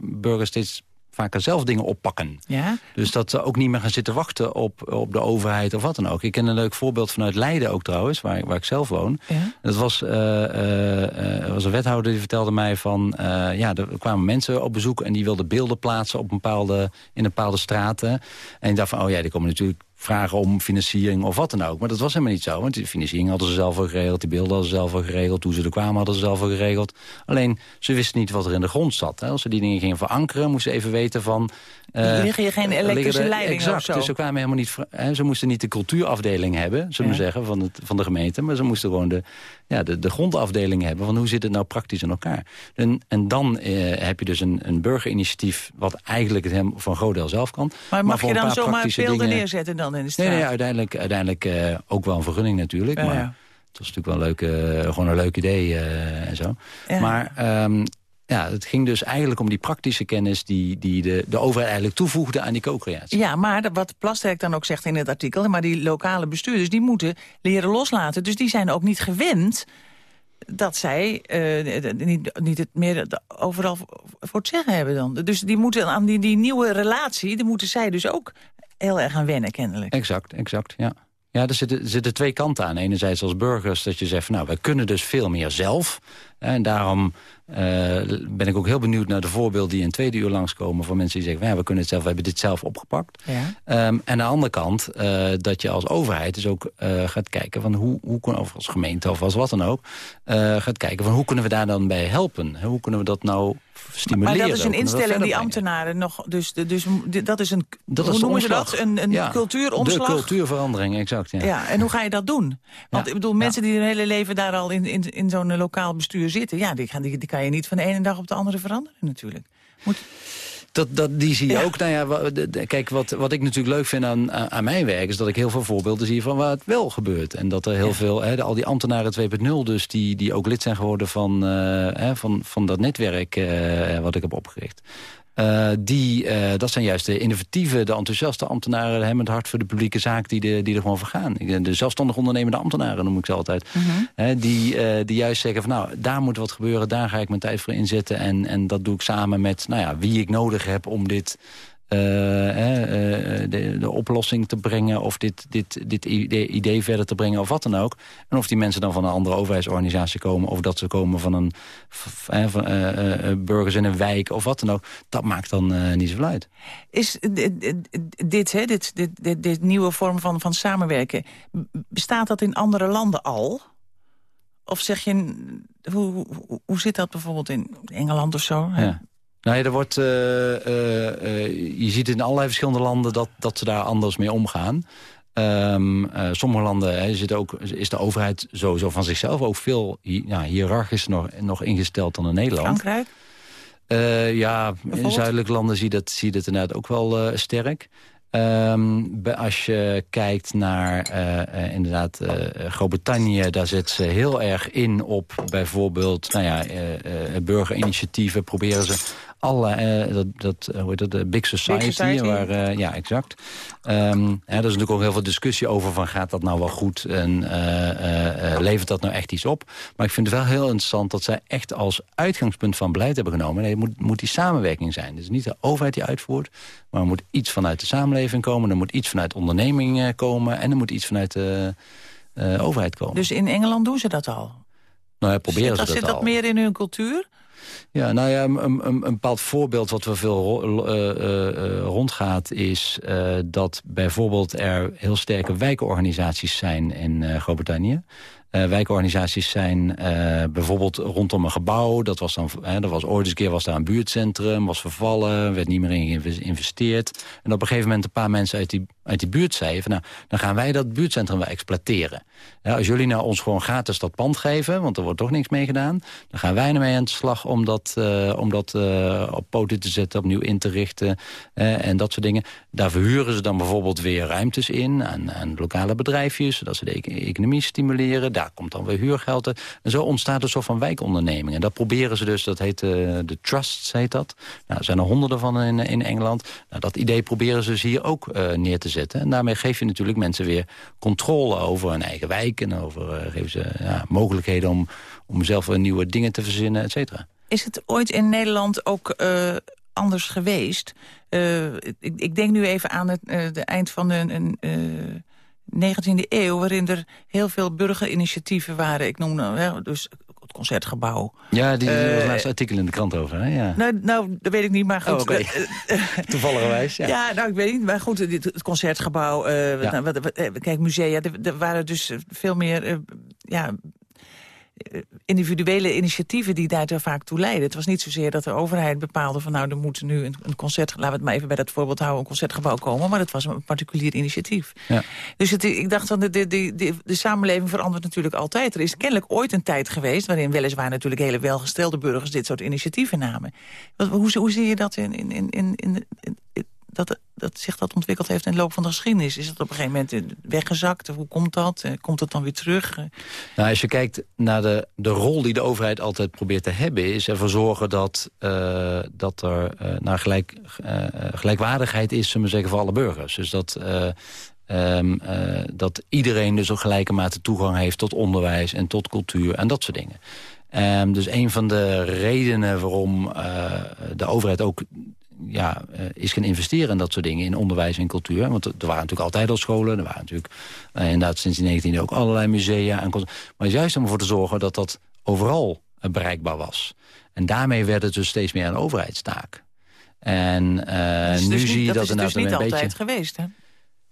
D: burgers steeds vaker zelf dingen oppakken.
C: ja.
D: Dus dat ze ook niet meer gaan zitten wachten op, op de overheid of wat dan ook. Ik ken een leuk voorbeeld vanuit Leiden ook trouwens, waar, waar ik zelf woon.
C: Ja.
D: Dat was, eh, eh, eh, was een wethouder die vertelde mij van... ja, er kwamen mensen op bezoek en die wilden beelden plaatsen op een bepaalde, in een bepaalde straten. En ik dacht van, oh ja, die komen natuurlijk vragen om financiering of wat dan ook. Maar dat was helemaal niet zo, want die financiering hadden ze zelf al geregeld... die beelden hadden ze zelf al geregeld, toen ze er kwamen hadden ze zelf al geregeld. Alleen, ze wisten niet wat er in de grond zat. Hè. Als ze die dingen gingen verankeren, moesten ze even weten van... eh,
C: Liggen hier geen elektrische
D: liggen er-
C: leidingen
D: exact,
C: of zo?
D: Dus ze kwamen helemaal niet... Hè, ze moesten niet de cultuurafdeling hebben, zullen we
C: Ja.
D: zeggen, van, het, van de gemeente. Maar ze moesten gewoon de, ja, de, de grondafdeling hebben van hoe zit het nou praktisch in elkaar. En, en dan eh, heb je dus een, een burgerinitiatief wat eigenlijk het hem van deel zelf kan.
C: Maar mag je dan zomaar beelden
D: dingen-
C: neerzetten dan in de straat?
D: Nee, nee, uiteindelijk, uiteindelijk eh, ook wel een vergunning natuurlijk.
C: Ja,
D: maar
C: ja.
D: het was natuurlijk wel een, leuke, gewoon een leuk idee eh, en zo.
C: Ja.
D: Maar ehm, ja, het ging dus eigenlijk om die praktische kennis... die, die de, de overheid eigenlijk toevoegde aan die co-creatie.
C: Ja, maar wat Plasterk dan ook zegt in het artikel... maar die lokale bestuurders die moeten leren loslaten. Dus die zijn ook niet gewend dat zij eh, niet, niet het meer overal voor het zeggen hebben dan. Dus die moeten aan die, die nieuwe relatie... die moeten zij dus ook heel erg aan wennen, kennelijk.
D: Exact, exact, ja. Ja, er zitten, zitten twee kanten aan. Enerzijds als burgers dat je zegt, van, nou, wij kunnen dus veel meer zelf. En daarom eh, ben ik ook heel benieuwd naar de voorbeelden die in tweede uur langskomen... van mensen die zeggen, van, ja, we kunnen het zelf, we hebben dit zelf opgepakt.
C: Ja.
D: Ehm, en aan de andere kant eh, dat je als overheid dus ook eh, gaat kijken... Van hoe, hoe kunnen, of als gemeente of als wat dan ook... gaat kijken van hoe kunnen we daar dan bij helpen? Hoe kunnen we dat nou stimuleren?
C: Maar dat is een instelling die ambtenaren nog... Dus, dus dat is een,
D: Dat
C: hoe
D: is
C: noemen ze dat? Een, een
D: Ja,
C: cultuuromslag?
D: De cultuurverandering, exact. Ja.
C: Ja, en hoe ga je dat doen? Want
D: Ja,
C: ik bedoel, mensen die hun hele leven daar al in, in, in zo'n lokaal bestuur zitten... ja, die, gaan, die, die kan je niet van de ene dag op de andere veranderen natuurlijk. Moet,
D: Dat, dat, die zie je
C: Ja.
D: ook. Nou ja, wa- de- de- kijk, wat, wat ik natuurlijk leuk vind aan, aan mijn werk... is dat ik heel veel voorbeelden zie van waar het wel gebeurt. En dat er heel
C: Ja.
D: veel, hè, al die ambtenaren 2.0 dus... Die, die ook lid zijn geworden van, eh, hè, van, van dat netwerk eh, wat ik heb opgericht. Uh, die, uh, dat zijn juist de innovatieve, de enthousiaste ambtenaren... hebben het hart voor de publieke zaak die, de, die er gewoon vergaan. De zelfstandig ondernemende ambtenaren noem ik ze altijd.
C: Mhm.
D: die, uh, die juist zeggen van nou, daar moet wat gebeuren... daar ga ik mijn tijd voor inzetten. En, en dat doe ik samen met nou ja, wie ik nodig heb om dit de, de, oplossing te brengen... of dit, dit, dit idee, idee, verder te brengen of wat dan ook. En of die mensen dan van een andere overheidsorganisatie komen... of dat ze komen van een van, burgers in een wijk of wat dan ook... dat maakt dan niet zoveel uit.
C: Is dit, hè, dit, dit, dit, dit nieuwe vorm van, van samenwerken... bestaat dat in andere landen al? Of zeg je, hoe, hoe, hoe zit dat bijvoorbeeld in Engeland of zo?
D: Ja. Nou ja, er wordt, uh, uh, je ziet in allerlei verschillende landen dat, dat ze daar anders mee omgaan. Um, sommige landen he, zit ook, is de overheid sowieso van zichzelf ook veel ja, hiërarchisch nog, nog ingesteld dan in Nederland.
C: Frankrijk?
D: ja, in zuidelijke landen zie je dat, zie je dat inderdaad ook wel sterk. Um, als je kijkt naar inderdaad Groot-Brittannië... daar zet ze heel erg in op bijvoorbeeld nou ja, burgerinitiatieven. Proberen ze alle, uh, dat, dat, hoe heet dat, de Big Society.
C: Big society.
D: Waar, uh, ja, exact. Um, ja, er is natuurlijk ook heel veel discussie over van gaat dat nou wel goed en levert dat nou echt iets op. Maar ik vind het wel heel interessant dat zij echt als uitgangspunt van beleid hebben genomen. Nee, het moet, moet die samenwerking zijn. Dus niet de overheid die uitvoert, maar er moet iets vanuit de samenleving komen. Er moet iets vanuit onderneming komen en er moet iets vanuit de overheid komen.
C: Dus in Engeland doen ze dat al?
D: Nou ja, proberen
C: zit,
D: ze dat
C: Zit dat
D: al.
C: meer in hun cultuur?
D: Ja, nou ja, een, een, een bepaald voorbeeld wat we veel uh, uh, rondgaat... is dat bijvoorbeeld er heel sterke wijkorganisaties zijn in Groot-Brittannië. Uh, wijkorganisaties zijn bijvoorbeeld rondom een gebouw. Dat was, dan, hè, dat was ooit eens een keer was daar een buurtcentrum, was vervallen, werd niet meer in geïnvesteerd. En op een gegeven moment een paar mensen uit die, uit die buurt zeiden... Van, nou, dan gaan wij dat buurtcentrum wel exploiteren. Als jullie nou ons gewoon gratis dat pand geven, want er wordt toch niks mee gedaan... dan gaan wij ermee aan de slag om dat, uh, om dat op poten te zetten, opnieuw in te richten en dat soort dingen. Daar verhuren ze dan bijvoorbeeld weer ruimtes in aan, aan lokale bedrijfjes... zodat ze de economie stimuleren daar komt dan weer huurgeld. En zo ontstaat een soort van wijkonderneming. En dat proberen ze dus, dat heet de trusts, heet dat. Nou, er zijn er honderden van in, in Engeland. Nou, dat idee proberen ze dus hier ook neer te zetten. En daarmee geef je natuurlijk mensen weer controle over hun eigen wijk... en over, uh, geven ze ja, mogelijkheden om, om zelf nieuwe dingen te verzinnen, et cetera.
C: Is het ooit in Nederland ook anders geweest? ik, ik, denk nu even aan het de eind van een... een 19e eeuw, waarin er heel veel burgerinitiatieven waren. Ik noem nou, dus het Concertgebouw.
D: Ja, die, die was laatst artikel in de krant over. Hè? Ja.
C: Nou, nou, dat weet ik niet, maar goed.
D: Oh, okay. Toevalligerwijs, ja.
C: Ja, nou, ik weet niet, maar goed, het Concertgebouw. Uh, ja. wat, wat, kijk, musea, er, waren dus veel meer... Uh, ja, individuele initiatieven die daar vaak toe leiden. Het was niet zozeer dat de overheid bepaalde van... nou, er moet nu een, een concert, laten we het maar even bij dat voorbeeld houden... een concertgebouw komen, maar dat was een particulier initiatief.
D: Ja.
C: Dus het, ik dacht, van de, de, de, de, de samenleving verandert natuurlijk altijd. Er is kennelijk ooit een tijd geweest... waarin weliswaar natuurlijk hele welgestelde burgers... dit soort initiatieven namen. Wat, hoe, hoe zie je dat in, in, in, in, in, in dat, dat zich dat ontwikkeld heeft in de loop van de geschiedenis? Is het op een gegeven moment weggezakt? Hoe komt dat? Komt het dan weer terug?
D: Nou, als je kijkt naar de, de rol die de overheid altijd probeert te hebben... is ervoor zorgen dat, uh, dat er naar gelijk, gelijkwaardigheid is zullen we zeggen, voor alle burgers. Dus dat... Um, dat iedereen dus op gelijke mate toegang heeft tot onderwijs en tot cultuur en dat soort dingen. Um, dus een van de redenen waarom de overheid ook ja, uh, is gaan investeren in dat soort dingen, in onderwijs en cultuur. Want er waren natuurlijk altijd al scholen, er waren natuurlijk uh, inderdaad sinds de 19e ook allerlei musea. En, maar juist om ervoor te zorgen dat dat overal uh, bereikbaar was. En daarmee werd het dus steeds meer een overheidstaak. En
C: dus
D: nu
C: dus
D: zie je
C: dat,
D: dat
C: is dus niet altijd
D: beetje...
C: geweest, hè?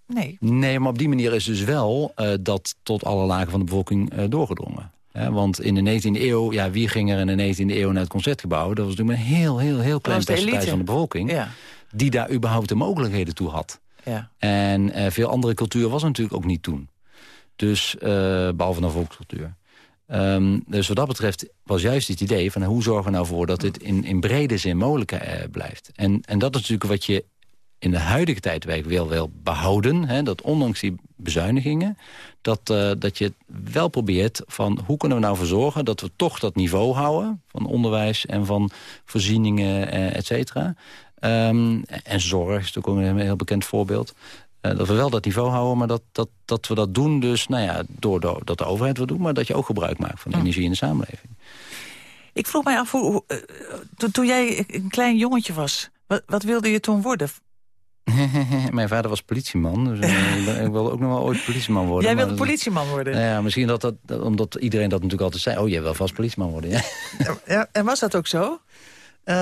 C: Nee.
D: Nee, maar op die manier is dus wel dat tot alle lagen van de bevolking doorgedrongen. Want in de 19e eeuw, ja, wie ging er in de 19e eeuw naar het Concertgebouw? Dat was natuurlijk een heel, heel, heel klein percentage van de bevolking...
C: Ja.
D: die daar überhaupt de mogelijkheden toe had.
C: Ja.
D: En uh, veel andere cultuur was er natuurlijk ook niet toen. Dus, uh, behalve dan volkscultuur. Um, dus wat dat betreft was juist het idee van... hoe zorgen we nou voor dat dit in, in brede zin mogelijk uh, blijft. En, en dat is natuurlijk wat je in de huidige tijdwijk wil, wil behouden. Hè, dat ondanks die bezuinigingen, dat, uh, dat je wel probeert van hoe kunnen we nou voor zorgen dat we toch dat niveau houden van onderwijs en van voorzieningen, uh, et cetera. Ehm, en zorg is natuurlijk ook een heel bekend voorbeeld. Uh, dat we wel dat niveau houden, maar dat, dat, dat we dat doen dus, nou ja, door de, dat de overheid wil doen, maar dat je ook gebruik maakt van de energie in de samenleving.
C: Ik vroeg mij af, hoe, toen, toen jij een klein jongetje was, wat, wat wilde je toen worden?
D: Mijn vader was politieman, dus uh, ik wilde ook nog wel ooit politieman worden.
C: Jij wilde politieman worden?
D: Ja, misschien dat, dat, omdat iedereen dat natuurlijk altijd zei. Oh, jij wil vast politieman worden, ja.
C: ja en was dat ook zo? Uh,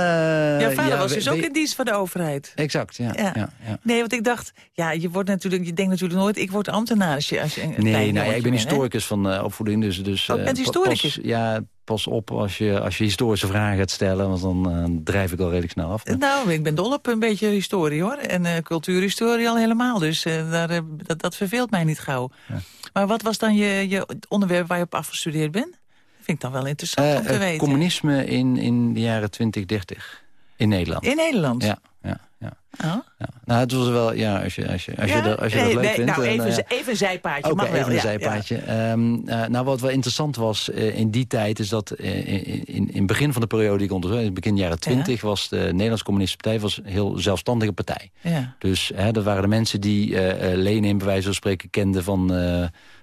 C: Jouw vader ja, was dus ook in dienst van de overheid.
D: Exact, ja, ja. ja,
C: Nee, want ik dacht, ja, je, wordt natuurlijk, je denkt natuurlijk nooit... ik word ambtenaar als je, als je een
D: Nee, nou, ik ben historicus van uh, opvoeding. Dus, dus,
C: oh, bent historicus?
D: Pas, ja, pas op als je, als je historische vragen gaat stellen... want dan drijf ik al redelijk snel af.
C: Nou, ik ben dol op een beetje historie, hoor. En cultuurhistorie al helemaal. Dus daar, dat, dat verveelt mij niet gauw. Maar wat was dan je, je onderwerp waar je op afgestudeerd bent? Vind ik dan wel interessant om te weten.
D: Communisme in, in de jaren 20, 30 in Nederland.
C: In Nederland?
D: Ja, ja, ja. Oh. ja. Nou, het was wel, ja, als je, als je, als je, dat, als je dat leuk nee, vindt.
C: Nou, even, uh, even een zijpaadje,
D: okay,
C: mag wel.
D: even een zijpaadje. Um, uh, nou, wat wel interessant was uh, in die tijd... is dat in, in het begin van de periode die ik onderzoek... in begin jaren 20 was de Nederlandse Communistische Partij... was een heel zelfstandige partij. Ja. Dus hè, dat waren de mensen die Lenin, bij wijze van spreken, kenden van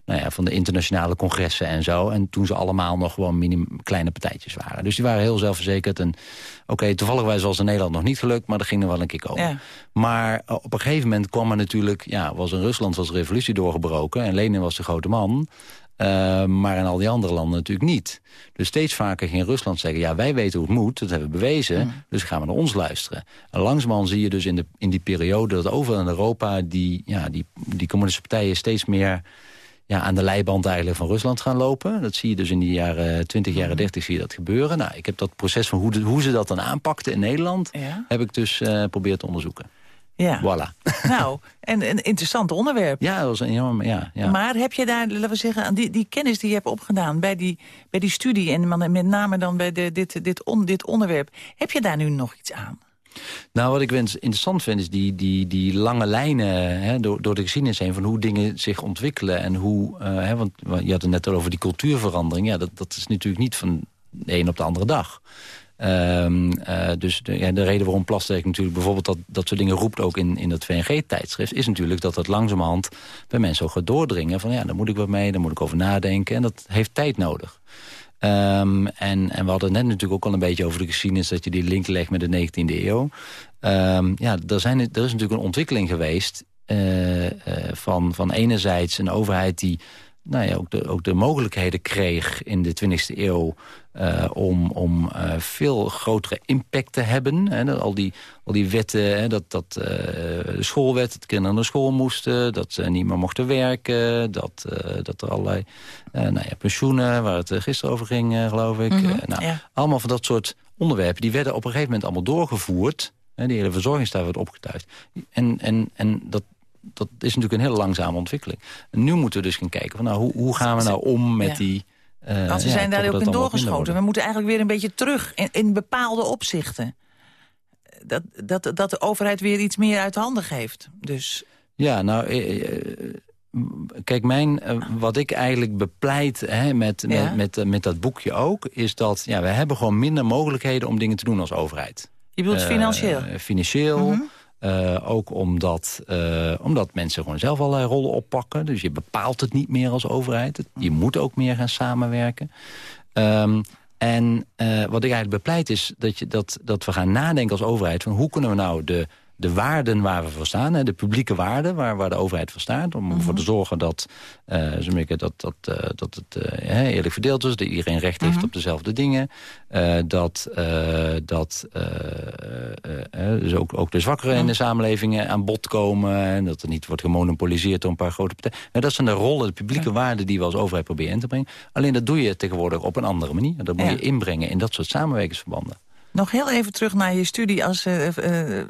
D: nou ja, van de internationale congressen en zo. En toen ze allemaal nog gewoon minim, kleine partijtjes waren. Dus die waren heel zelfverzekerd. En oké, okay, toevallig was in Nederland nog niet gelukt, maar dat ging er wel een keer komen. Ja. Maar eh, op een gegeven moment kwam er natuurlijk, ja, was in Rusland was de revolutie doorgebroken. En Lenin was de grote man. Uh, maar in al die andere landen natuurlijk niet. Dus steeds vaker ging Rusland zeggen... ja, wij weten hoe het moet, dat hebben we bewezen... Mm. dus gaan we naar ons luisteren. En langzamerhand zie je dus in, de, in die periode... dat overal in Europa die, ja, die, die communistische partijen steeds meer ja, aan de leiband eigenlijk van Rusland gaan lopen. Dat zie je dus in die jaren 20, jaren 30 mhm. zie je dat gebeuren. Nou, ik heb dat proces van hoe, de, hoe ze dat dan aanpakten in Nederland... heb ik dus uh, geprobeerd te onderzoeken.
C: Ja.
D: Voilà.
C: Nou, en een interessant onderwerp.
D: Ja, dat was een, ja, ja, ja.
C: Maar heb je daar, laten we zeggen, die, die kennis die je hebt opgedaan... bij die, bij die studie en met name dan bij de, dit, dit, on, dit onderwerp... heb je daar nu nog iets aan?
D: Nou, wat ik interessant vind is die, die, die lange lijnen hè, door, door de geschiedenis heen... van hoe dingen zich ontwikkelen en hoe... Uh, hè, want je had het net al over die cultuurverandering. Ja, dat, dat is natuurlijk niet van de een op de andere dag. Um, uh, dus de, ja, de, reden waarom Plasterk natuurlijk bijvoorbeeld dat, dat soort dingen roept... ook in, in dat VNG-tijdschrift, is natuurlijk dat dat langzamerhand bij mensen ook gaat doordringen. Van ja, daar moet ik wat mee, daar moet ik over nadenken. En dat heeft tijd nodig. Um, en, en we hadden net natuurlijk ook al een beetje over de geschiedenis... dat je die link legt met de 19e eeuw. Um, ja, er, zijn, er is natuurlijk een ontwikkeling geweest... Uh, uh, van, van enerzijds een overheid die nou ja, ook, de, ook de mogelijkheden kreeg in de 20e eeuw... Uh, om, om uh, veel grotere impact te hebben. Hè, al, die, al die wetten, hè, dat, dat uh, de schoolwet, dat kinderen naar school moesten... dat ze niet meer mochten werken, dat, dat er allerlei nou ja, pensioenen... waar het gisteren over ging, geloof ik. Mm -hmm, nou, ja. Allemaal van dat soort onderwerpen, die werden op een gegeven moment allemaal doorgevoerd... Hè, die hele verzorgingsstaat werd opgetuigd. En, en, en dat, dat is natuurlijk een hele langzame ontwikkeling. En nu moeten we dus gaan kijken, van, nou, hoe, hoe gaan we nou om met die...
C: Uh, Want ze zijn daar ook in doorgeschoten. We moeten eigenlijk weer een beetje terug in, in bepaalde opzichten. Dat, dat, dat de overheid weer iets meer uit de handen geeft. Dus...
D: Ja, nou... Eh, eh, kijk, mijn, wat ik eigenlijk bepleit hè, met, ja. met, met, met dat boekje ook... is dat ja, we hebben gewoon minder mogelijkheden om dingen te doen als overheid.
C: Je bedoelt financieel?
D: financieel. Mm -hmm. Uh, ook omdat, uh, omdat mensen gewoon zelf allerlei rollen oppakken. Dus je bepaalt het niet meer als overheid. Je moet ook meer gaan samenwerken. Um, en wat ik eigenlijk bepleit is dat, je, dat, dat we gaan nadenken als overheid... van hoe kunnen we nou de de waarden waar we voor staan, hè, de publieke waarden waar, waar de overheid voor staat... om ervoor te mhm. zorgen dat, uh, dat, dat, uh, dat het uh, eerlijk verdeeld is... dat iedereen recht heeft mhm. op dezelfde dingen... dat, dat dus ook, ook de zwakkeren in de samenleving aan bod komen... en dat er niet wordt gemonopoliseerd door een paar grote partijen. Nou, dat zijn de rollen, de publieke waarden die we als overheid proberen in te brengen. Alleen dat doe je tegenwoordig op een andere manier. Dat moet je inbrengen in dat soort samenwerkingsverbanden.
C: Nog heel even terug naar je studie als uh, uh,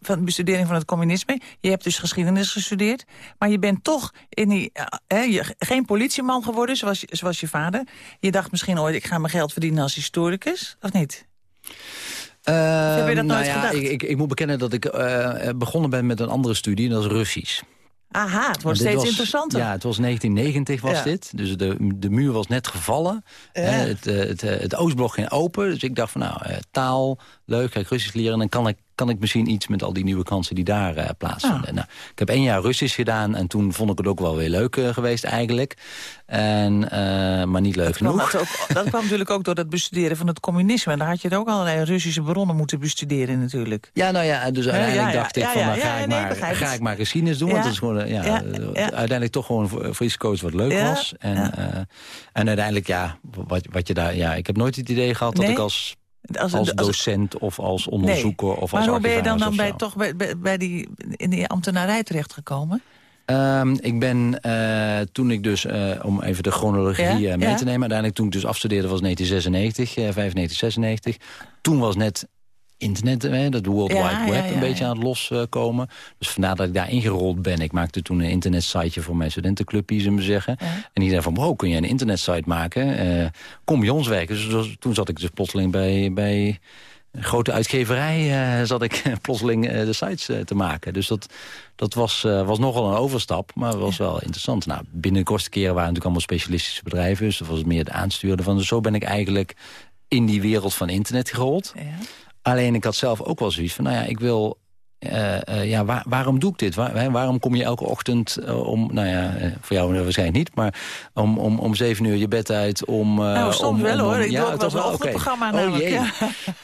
C: van bestudering van het communisme. Je hebt dus geschiedenis gestudeerd. Maar je bent toch in die, uh, je, geen politieman geworden, zoals, zoals je vader. Je dacht misschien ooit, ik ga mijn geld verdienen als historicus, of niet?
D: Heb je dat nou nooit ja, gedacht? Ik, ik, ik, moet bekennen dat ik begonnen ben met een andere studie, en dat is Russisch.
C: Aha, het wordt steeds interessanter.
D: Ja, het was 1990 was dit. Dus de, de muur was net gevallen. Ja. Het, het, het, het Oostblok ging open. Dus ik dacht van nou, taal, leuk, ga ik Russisch leren. En dan kan ik, kan ik misschien iets met al die nieuwe kansen die daar uh, plaatsvinden.
C: Ah.
D: Nou, ik heb één jaar Russisch gedaan en toen vond ik het ook wel weer leuk uh, geweest eigenlijk. En, uh, maar niet leuk
C: dat
D: genoeg.
C: Kwam ook, dat kwam natuurlijk ook door het bestuderen van het communisme. En daar had je ook allerlei Russische bronnen moeten bestuderen natuurlijk.
D: Ja, nou ja, dus uiteindelijk
C: ja, ja.
D: dacht ik van, nou, ga, ik
C: nee,
D: maar, ga
C: het.
D: ik maar geschiedenis doen. Want het is gewoon, ja, uiteindelijk toch gewoon voor, voor iets gekozen wat leuk was. En, en uiteindelijk, ja, wat, wat je daar, ja, ik heb nooit het idee gehad dat ik als
C: Als,
D: als docent of als onderzoeker of als
C: maar hoe ben je dan, dan bij, toch bij, bij, die, in die ambtenarij terechtgekomen?
D: Ehm, ik ben eh, toen ik dus, eh, om even de chronologie
C: Ja,
D: eh, mee
C: ja.
D: te nemen... uiteindelijk toen ik dus afstudeerde was 1996, eh 95, 96. Toen was net internet, eh, dat World
C: Ja,
D: Wide Web,
C: ja, ja,
D: een beetje aan het loskomen. dus vandaar dat ik daar ingerold ben. Ik maakte toen een internetsiteje voor mijn studentenclubje, zullen we zeggen. En die zei van, wow, kun je een internetsite maken? Eh, kom bij ons werken. Dus, dus toen zat ik dus plotseling bij... bij een grote uitgeverij eh, zat ik plotseling eh, de sites te maken. Dus dat, dat was, was nogal een overstap, maar was wel interessant. Nou, binnen de kortste keren waren natuurlijk allemaal specialistische bedrijven. Dus dat was meer het aansturen van. Dus zo ben ik eigenlijk in die wereld van internet gerold.
C: Ja.
D: Alleen ik had zelf ook wel zoiets van, nou ja, ik wil... eh, eh, ja, waar- waarom doe ik dit? Waar- hè, waarom kom je elke ochtend eh, om, nou ja, voor jou waarschijnlijk niet, maar om, om, om zeven uur je bed uit om...
C: nou, soms
D: om,
C: wel
D: om-
C: hoor. Ik doe ook wel een ochtendprogramma
D: Oh
C: namelijk.
D: jee,
C: Ja.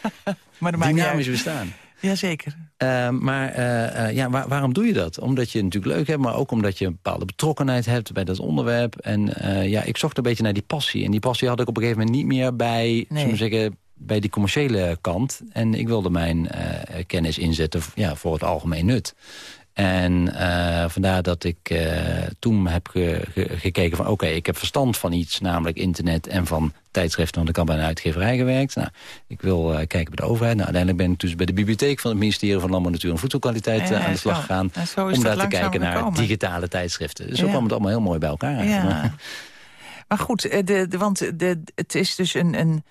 C: maar dat
D: dynamisch bestaan.
C: Jazeker.
D: Uh, maar uh, ja, waar, waarom doe je dat? Omdat je het natuurlijk leuk hebt, maar ook omdat je een bepaalde betrokkenheid hebt bij dat onderwerp. En uh, ja, ik zocht een beetje naar die passie. En die passie had ik op een gegeven moment niet meer bij,
C: Nee.
D: zeggen, bij die commerciële kant. En ik wilde mijn uh, kennis inzetten ja, voor het algemeen nut. En uh, vandaar dat ik uh, toen heb ge ge gekeken van... oké, ik heb verstand van iets, namelijk internet en van tijdschriften... want ik had bij een uitgeverij gewerkt. Nou, ik wil uh, kijken bij de overheid. Nou, uiteindelijk ben ik dus bij de bibliotheek van het ministerie van Landbouw, Natuur en Voedselkwaliteit
C: Ja,
D: aan de slag gegaan... Om daar te kijken naar digitale tijdschriften. Dus zo kwam het allemaal heel mooi bij elkaar.
C: Ja. Maar goed, eh, de, de, want de, het is dus een, een,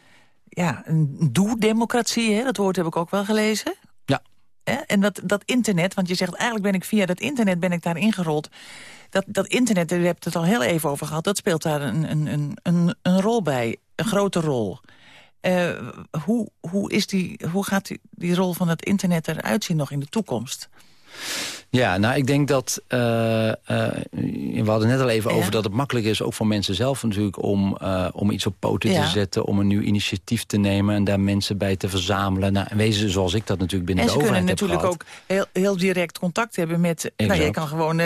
C: ja, een doe-democratie, dat woord heb ik ook wel gelezen.
D: Ja.
C: Hè? En dat, dat internet, want je zegt eigenlijk ben ik via dat internet ben ik daar ingerold. Dat, dat internet, daar heb je het al heel even over gehad, dat speelt daar een, een, een, een, een rol bij, een grote rol. Eh, hoe, hoe, is die, hoe gaat die, die rol van het internet eruit zien nog in de toekomst?
D: Ja, nou, ik denk dat... eh, eh, we hadden net al even
C: Ja.
D: over dat het makkelijk is... ook voor mensen zelf natuurlijk om, eh, om iets op poten
C: Ja.
D: te zetten... om een nieuw initiatief te nemen en daar mensen bij te verzamelen. Nou, en wezen zoals ik dat natuurlijk binnen
C: En
D: de
C: ze kunnen
D: overheid heb
C: natuurlijk
D: gehad.
C: ook heel, heel direct contact hebben met... Nou, je
D: Exact.
C: kan gewoon...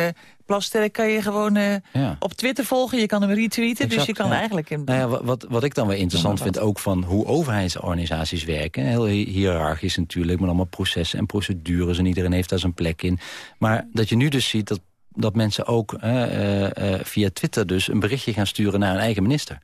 C: Plasterk kan je gewoon eh,
D: Ja.
C: op Twitter volgen. Je kan hem retweeten. dus je kan
D: ja.
C: eigenlijk... In,
D: Nou ja, wa- wat, wat ik dan weer interessant vind ook van hoe overheidsorganisaties werken. Heel hi- hiërarchisch natuurlijk, met allemaal processen en procedures. En iedereen heeft daar zijn plek in. Maar dat je nu dus ziet dat, dat mensen ook eh, eh, via Twitter dus een berichtje gaan sturen naar hun eigen minister.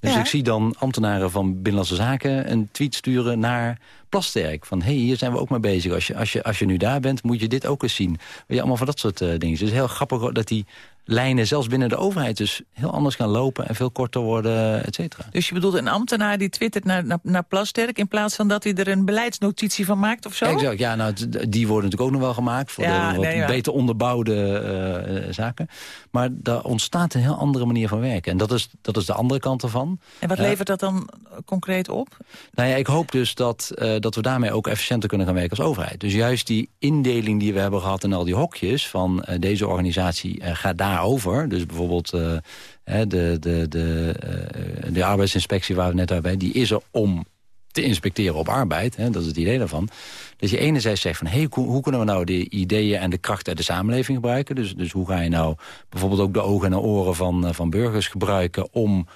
D: Dus
C: Ja.
D: ik zie dan ambtenaren van Binnenlandse Zaken een tweet sturen naar Plasterk. Van, hé, hey, hier zijn we ook mee bezig. Als je, als, je, als je nu daar bent, moet je dit ook eens zien. Weet je, allemaal van dat soort eh, dingen. Dus het is heel grappig dat die lijnen, zelfs binnen de overheid... dus heel anders gaan lopen en veel korter worden, et cetera.
C: Dus je bedoelt een ambtenaar die twittert naar, naar, naar Plasterk... in plaats van dat hij er een beleidsnotitie van maakt of zo?
D: Exact, ja, nou, die worden natuurlijk ook nog wel gemaakt... voor
C: Ja,
D: de wat
C: nee, ja.
D: beter onderbouwde eh, eh, zaken. Maar daar ontstaat een heel andere manier van werken. En dat is, dat is de andere kant ervan.
C: En wat
D: Ja.
C: levert dat dan concreet op?
D: Nou ja, ik hoop dus dat, eh, dat we daarmee ook efficiënter kunnen gaan werken als overheid. Dus juist die indeling die we hebben gehad in al die hokjes... van eh, deze organisatie eh, daarover. Dus bijvoorbeeld eh, de, de, de, eh, de arbeidsinspectie waar we net bij... die is er om te inspecteren op arbeid. Hè, dat is het idee daarvan. Dat je enerzijds zegt van... Hey, hoe, kunnen we nou de ideeën en de kracht uit de samenleving gebruiken? Dus, dus hoe ga je nou bijvoorbeeld ook de ogen en de oren van, eh, van burgers gebruiken... om,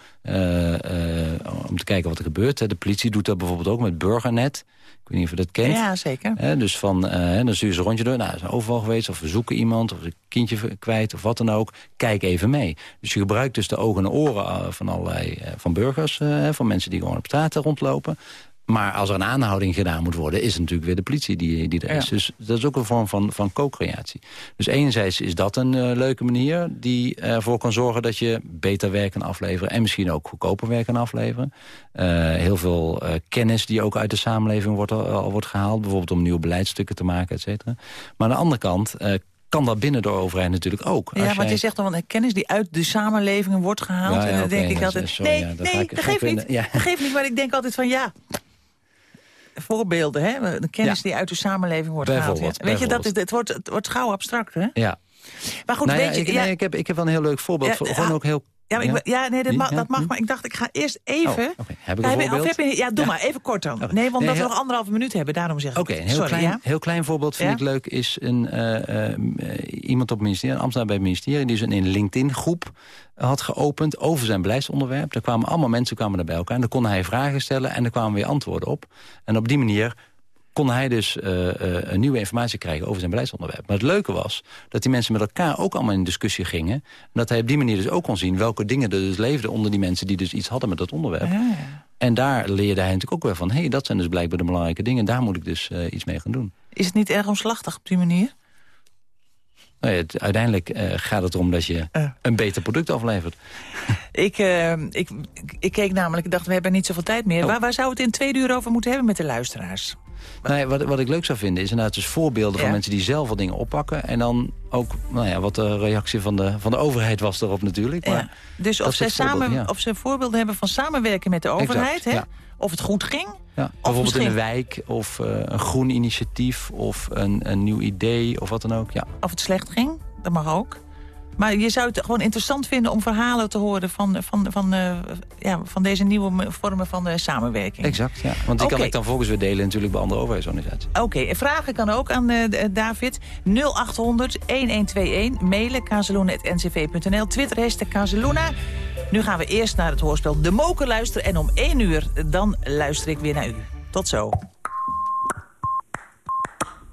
D: om te kijken wat er gebeurt. De politie doet dat bijvoorbeeld ook met Burgernet. Ik weet niet of je dat kent.
C: Ja, zeker.
D: Dus van, eh, dan stuur je ze een rondje door. Nou, ze zijn overal geweest. Of we zoeken iemand. Of een kindje kwijt. Of wat dan ook. Kijk even mee. Dus je gebruikt dus de ogen en oren eh, van allerlei eh, van burgers. van mensen die gewoon op straat rondlopen. Maar als er een aanhouding gedaan moet worden... is het natuurlijk weer de politie die, die er is.
C: Ja.
D: Dus dat is ook een vorm van, van co-creatie. Dus enerzijds is dat een eh, leuke manier... die ervoor kan zorgen dat je beter werk kan afleveren... en misschien ook goedkoper werk kan afleveren. Eh, heel veel eh, kennis die ook uit de samenleving wordt, al, wordt gehaald. Bijvoorbeeld om nieuwe beleidsstukken te maken, et cetera. Maar aan de andere kant... kan dat binnen de overheid natuurlijk ook.
C: Ja, want
D: jij-
C: je zegt dan kennis die uit de samenleving wordt gehaald.
D: Ja, ja,
C: en dan denk ik altijd,
D: sorry,
C: nee,
D: ja, dan
C: nee,
D: ik-
C: dat geeft niet.
D: ja.
C: Dat geeft niet, maar ik denk altijd van ja... voorbeelden, hè? De kennis
D: Ja.
C: die uit de samenleving wordt gehaald. Ja. Weet je, dat is, het, wordt, het wordt gauw abstract, hè?
D: Ja.
C: Maar goed,
D: Nou ja,
C: weet je...
D: ik,
C: ja,
D: nee, ik, heb, ik heb wel een heel leuk voorbeeld.
C: Ja,
D: voor-
C: ah,
D: gewoon ook heel...
C: ja, maar ik ben- ja, nee, dat mag, dat mag maar ik dacht, ik ga eerst even...
D: Oh. Heb ik
C: Ja,
D: een voorbeeld?
C: heb je- ja, doe maar, even kort dan. Nee, want
D: Nee,
C: we nog anderhalve minuut hebben, daarom zeg ik
D: Oké,
C: het.
D: een heel,
C: Sorry,
D: klein,
C: ja?
D: heel klein voorbeeld vind ik leuk... is een, eh, eh, iemand op het ministerie, een ambtenaar bij het ministerie... die dus een LinkedIn-groep had geopend over zijn beleidsonderwerp. Daar kwamen allemaal mensen kwamen daar bij elkaar. En dan kon hij vragen stellen en er kwamen weer antwoorden op. En op die manier kon hij dus eh, eh, nieuwe informatie krijgen over zijn beleidsonderwerp. Maar het leuke was dat die mensen met elkaar ook allemaal in discussie gingen. En dat hij op die manier dus ook kon zien welke dingen er dus leefden onder die mensen die dus iets hadden met dat onderwerp.
C: Ah.
D: En daar leerde hij natuurlijk ook weer van, hé, hey, dat zijn dus blijkbaar de belangrijke dingen. Daar moet ik dus eh, iets mee gaan doen.
C: Is het niet erg omslachtig op die manier?
D: Nou ja, het- uiteindelijk eh, gaat het erom dat je
C: Eh.
D: een beter product aflevert.
C: Ik, eh, ik, ik, keek namelijk, ik dacht, we hebben niet zoveel tijd meer.
D: Oh.
C: Waar, waar zou het in twee uur over moeten hebben met de luisteraars?
D: Nee, wat, wat ik leuk zou vinden is inderdaad dus voorbeelden
C: Ja.
D: van mensen die zelf al dingen oppakken. En dan ook nou ja, wat de reactie van de, van de overheid was erop natuurlijk. Maar,
C: Ja. Dus of ze, samen, of ze voorbeelden hebben van samenwerken met de overheid.
D: Exact,
C: hè? Of het goed ging.
D: Ja, bijvoorbeeld
C: misschien-
D: in een wijk of eh, een groen initiatief of een, een nieuw idee of wat dan ook. Ja.
C: Of het slecht ging. Dat mag ook. Maar je zou het gewoon interessant vinden om verhalen te horen... van, van, van, eh, ja, van deze nieuwe vormen van eh, samenwerking.
D: Exact, ja. Want die kan ik dan volgens weer delen natuurlijk bij andere overheidsorganisaties.
C: Oké, en vragen kan ook aan d- David. 0800-1121. Mailen kazeloenen.ncv.nl. Twitter hashtag Kazeluna. Nu gaan we eerst naar het hoorspel De Moker luisteren. En om 1 uur dan luister ik weer naar u. Tot zo.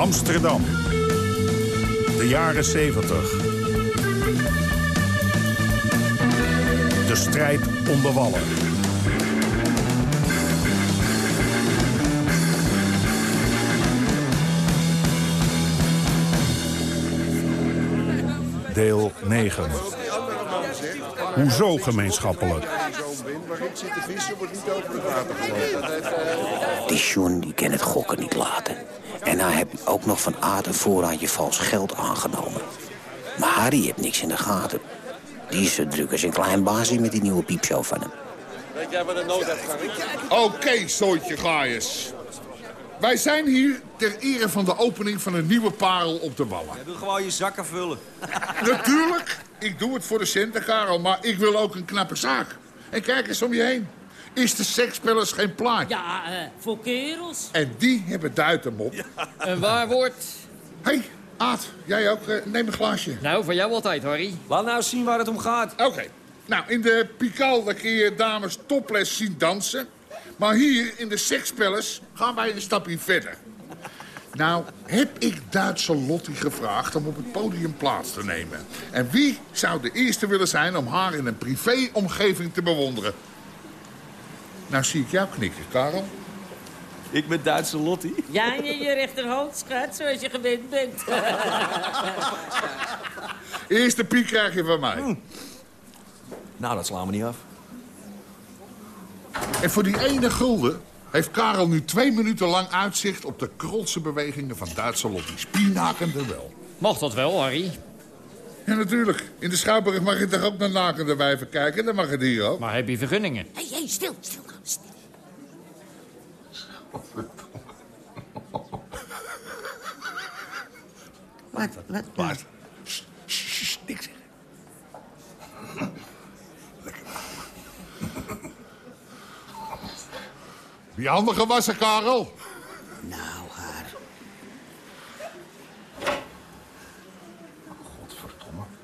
F: Amsterdam. De jaren 70. De strijd om de wallen. Deel 9. Hoezo gemeenschappelijk?
G: Die John die kan het gokken niet laten. En hij heeft ook nog van aard en voorraadje vals geld aangenomen. Maar Harry heeft niks in de gaten. Die is zo druk als een klein baasje met die nieuwe piepshow van hem.
H: Oké, zooitje gaaiers. Wij zijn hier ter ere van de opening van een nieuwe parel op de Wallen.
I: Doe gewoon je zakken vullen.
H: Natuurlijk, ik doe het voor de centen, Karel, maar ik wil ook een knappe zaak. En kijk eens om je heen. Is de sekspellers geen plaatje?
J: Ja, eh, voor kerels.
H: En die hebben duitenmop.
J: Een waar woord.
H: Hé, hey, Aad, jij ook? Eh, neem een glaasje.
J: Nou, voor jou altijd, Harry.
I: Laat nou zien waar het om gaat.
H: Oké. Nou, in de Pikal daar kun je dames topless zien dansen. Maar hier in de sekspellers gaan wij een stapje verder. Nou, heb ik Duitse Lottie gevraagd om op het podium plaats te nemen. En wie zou de eerste willen zijn om haar in een privéomgeving te bewonderen? Nou zie ik jou knikken, Karel.
I: Ik ben Duitse Lottie.
J: Ja, je, je rechterhand, schat, zoals je gewend bent.
H: Eerste piek krijg je van mij.
I: Nou, dat slaan we niet af.
H: En voor die ene gulden heeft Karel nu twee minuten lang uitzicht... op de krolse bewegingen van Duitse Lottie. Spiernakende wel.
J: Mag dat wel, Harry?
H: Ja, natuurlijk. In de Schouwburg mag je toch ook naar nakende wijven kijken? Dan mag het hier ook.
J: Maar heb je vergunningen?
K: Hé, hey, stil, stil, stil. Wat, wat,
H: Wat? Sst, sst, sst, niks zeggen. Lekker. Je handen gewassen, Karel.
G: Nou, haar.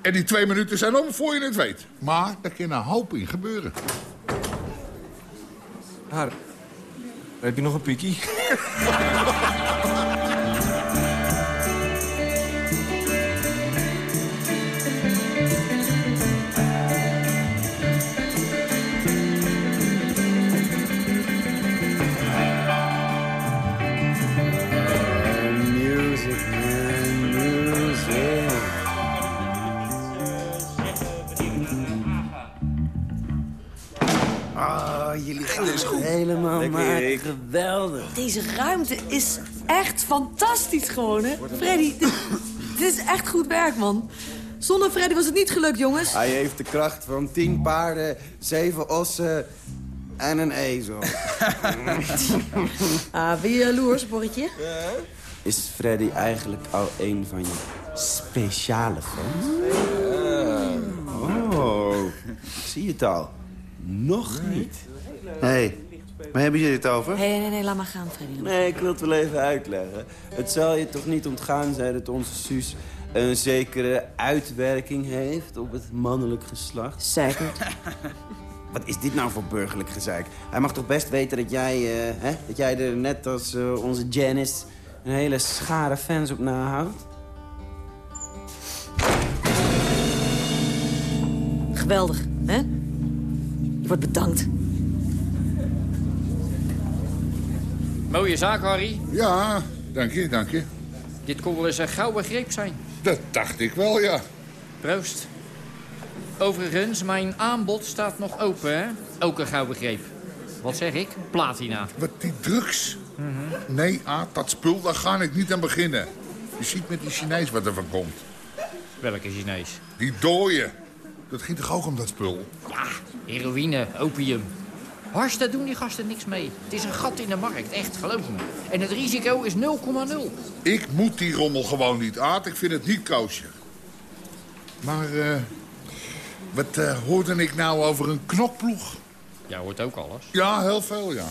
H: En die twee minuten zijn om voor je het weet. Maar er kan een hoop in gebeuren.
I: Haar. Heb je nog een pikkie?
L: maar
M: Erik.
L: geweldig. Deze ruimte is echt fantastisch gewoon, hè? Freddy, dit, dit is echt goed werk, man. Zonder Freddy was het niet gelukt, jongens.
M: Hij heeft de kracht van tien paarden, zeven ossen en een ezel.
L: Ah, ben je jaloers, Borretje?
M: Is Freddy eigenlijk al een van je speciale fans? Oh, ik zie het al. Nog niet.
N: Hé, hey, waar hebben jullie het over?
L: Nee, nee, nee, laat maar gaan, Freddy.
M: Nee, ik wil het wel even uitleggen. Het zal je toch niet ontgaan zijn dat onze Suus een zekere uitwerking heeft op het mannelijk geslacht?
L: Zeker.
M: Wat is dit nou voor burgerlijk gezeik? Hij mag toch best weten dat jij, eh, hè, dat jij er net als eh, onze Janice... een hele schare fans op nahoudt?
L: Geweldig, hè? Je wordt bedankt.
J: Mooie zaak, Harry.
H: Ja, dank je, dank je.
J: Dit kon wel eens een gouden greep zijn.
H: Dat dacht ik wel, ja.
J: Proost. Overigens, mijn aanbod staat nog open, hè? Ook een gouden greep. Wat zeg ik? Platina.
H: Wat, die drugs? Nee, Aad, dat spul, daar ga ik niet aan beginnen. Je ziet met die Chinees wat er van komt.
J: Welke Chinees?
H: Die dooien. Dat ging toch ook om dat spul?
J: Ja, heroïne, opium. Hars, daar doen die gasten niks mee. Het is een gat in de markt, echt, geloof me. En het risico is 0,0.
H: Ik moet die rommel gewoon niet, Aad. Ik vind het niet koosje. Maar, eh, wat eh, hoorde ik nou over een knokploeg?
J: Jij hoort ook alles.
H: Ja, heel veel, ja.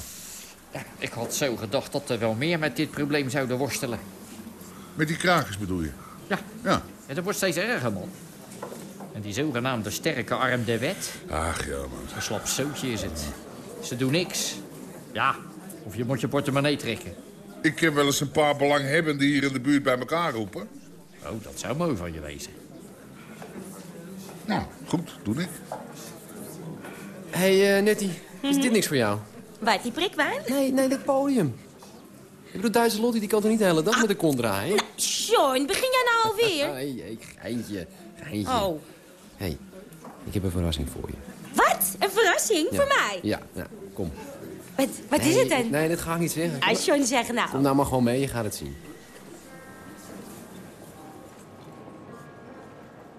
J: Ja, ik had zo gedacht dat er wel meer met dit probleem zouden worstelen.
H: Met die krakers bedoel je?
J: Ja.
H: Ja.
J: ja dat wordt steeds erger, man. En die zogenaamde sterke arm de wet.
H: Ach, ja, man.
J: Een slap zootje is het. Ze doen niks. Ja, of je moet je portemonnee trekken.
H: Ik ken wel eens een paar belanghebbenden hier in de buurt bij elkaar roepen.
J: Oh, dat zou mooi van je wezen.
H: Nou, goed, doe ik.
O: Hé, hey, uh, Nettie, is dit niks voor jou?
P: Waar, die prikwijn?
O: Nee, nee, dit podium. Ik bedoel, Duitse Lottie die kan toch niet de hele dag met de kont draaien?
P: John, begin jij nou alweer?
O: Nee, hey, geintje, geintje.
P: Oh.
O: Hé, hey, ik heb een verrassing voor je.
P: Wat? Een verrassing?
O: Ja.
P: Voor mij?
O: Ja, nou, kom.
P: Wat, wat
O: nee,
P: is het dan?
O: Nee, dat ga ik niet zeggen.
P: Als John zegt nou.
O: Kom nou maar gewoon mee, je gaat het zien.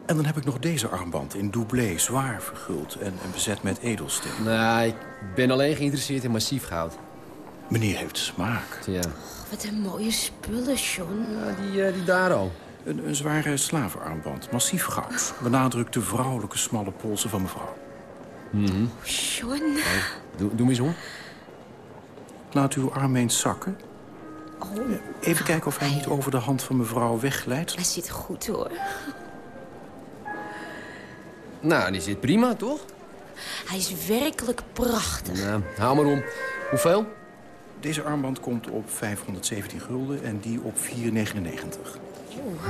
F: En dan heb ik nog deze armband in doublé, zwaar verguld en, en bezet met edelsteen.
O: Nee, ik ben alleen geïnteresseerd in massief goud.
F: Meneer heeft smaak.
O: Ja.
P: Wat een mooie spullen, John.
O: Ja, die, uh, die daar al.
F: Een, een zware slavenarmband, massief goud. Benadrukt de vrouwelijke smalle polsen van mevrouw.
O: Mm -hmm.
P: John.
O: Hey, doe, doe me eens om.
F: Laat uw arm eens zakken.
P: Oh.
F: Even kijken of hij niet over de hand van mevrouw wegglijdt.
P: Hij zit goed, hoor.
O: Nou, die zit prima, toch?
P: Hij is werkelijk prachtig.
O: Nou, hou maar om. Hoeveel?
F: Deze armband komt op 517 gulden en die op 4,99.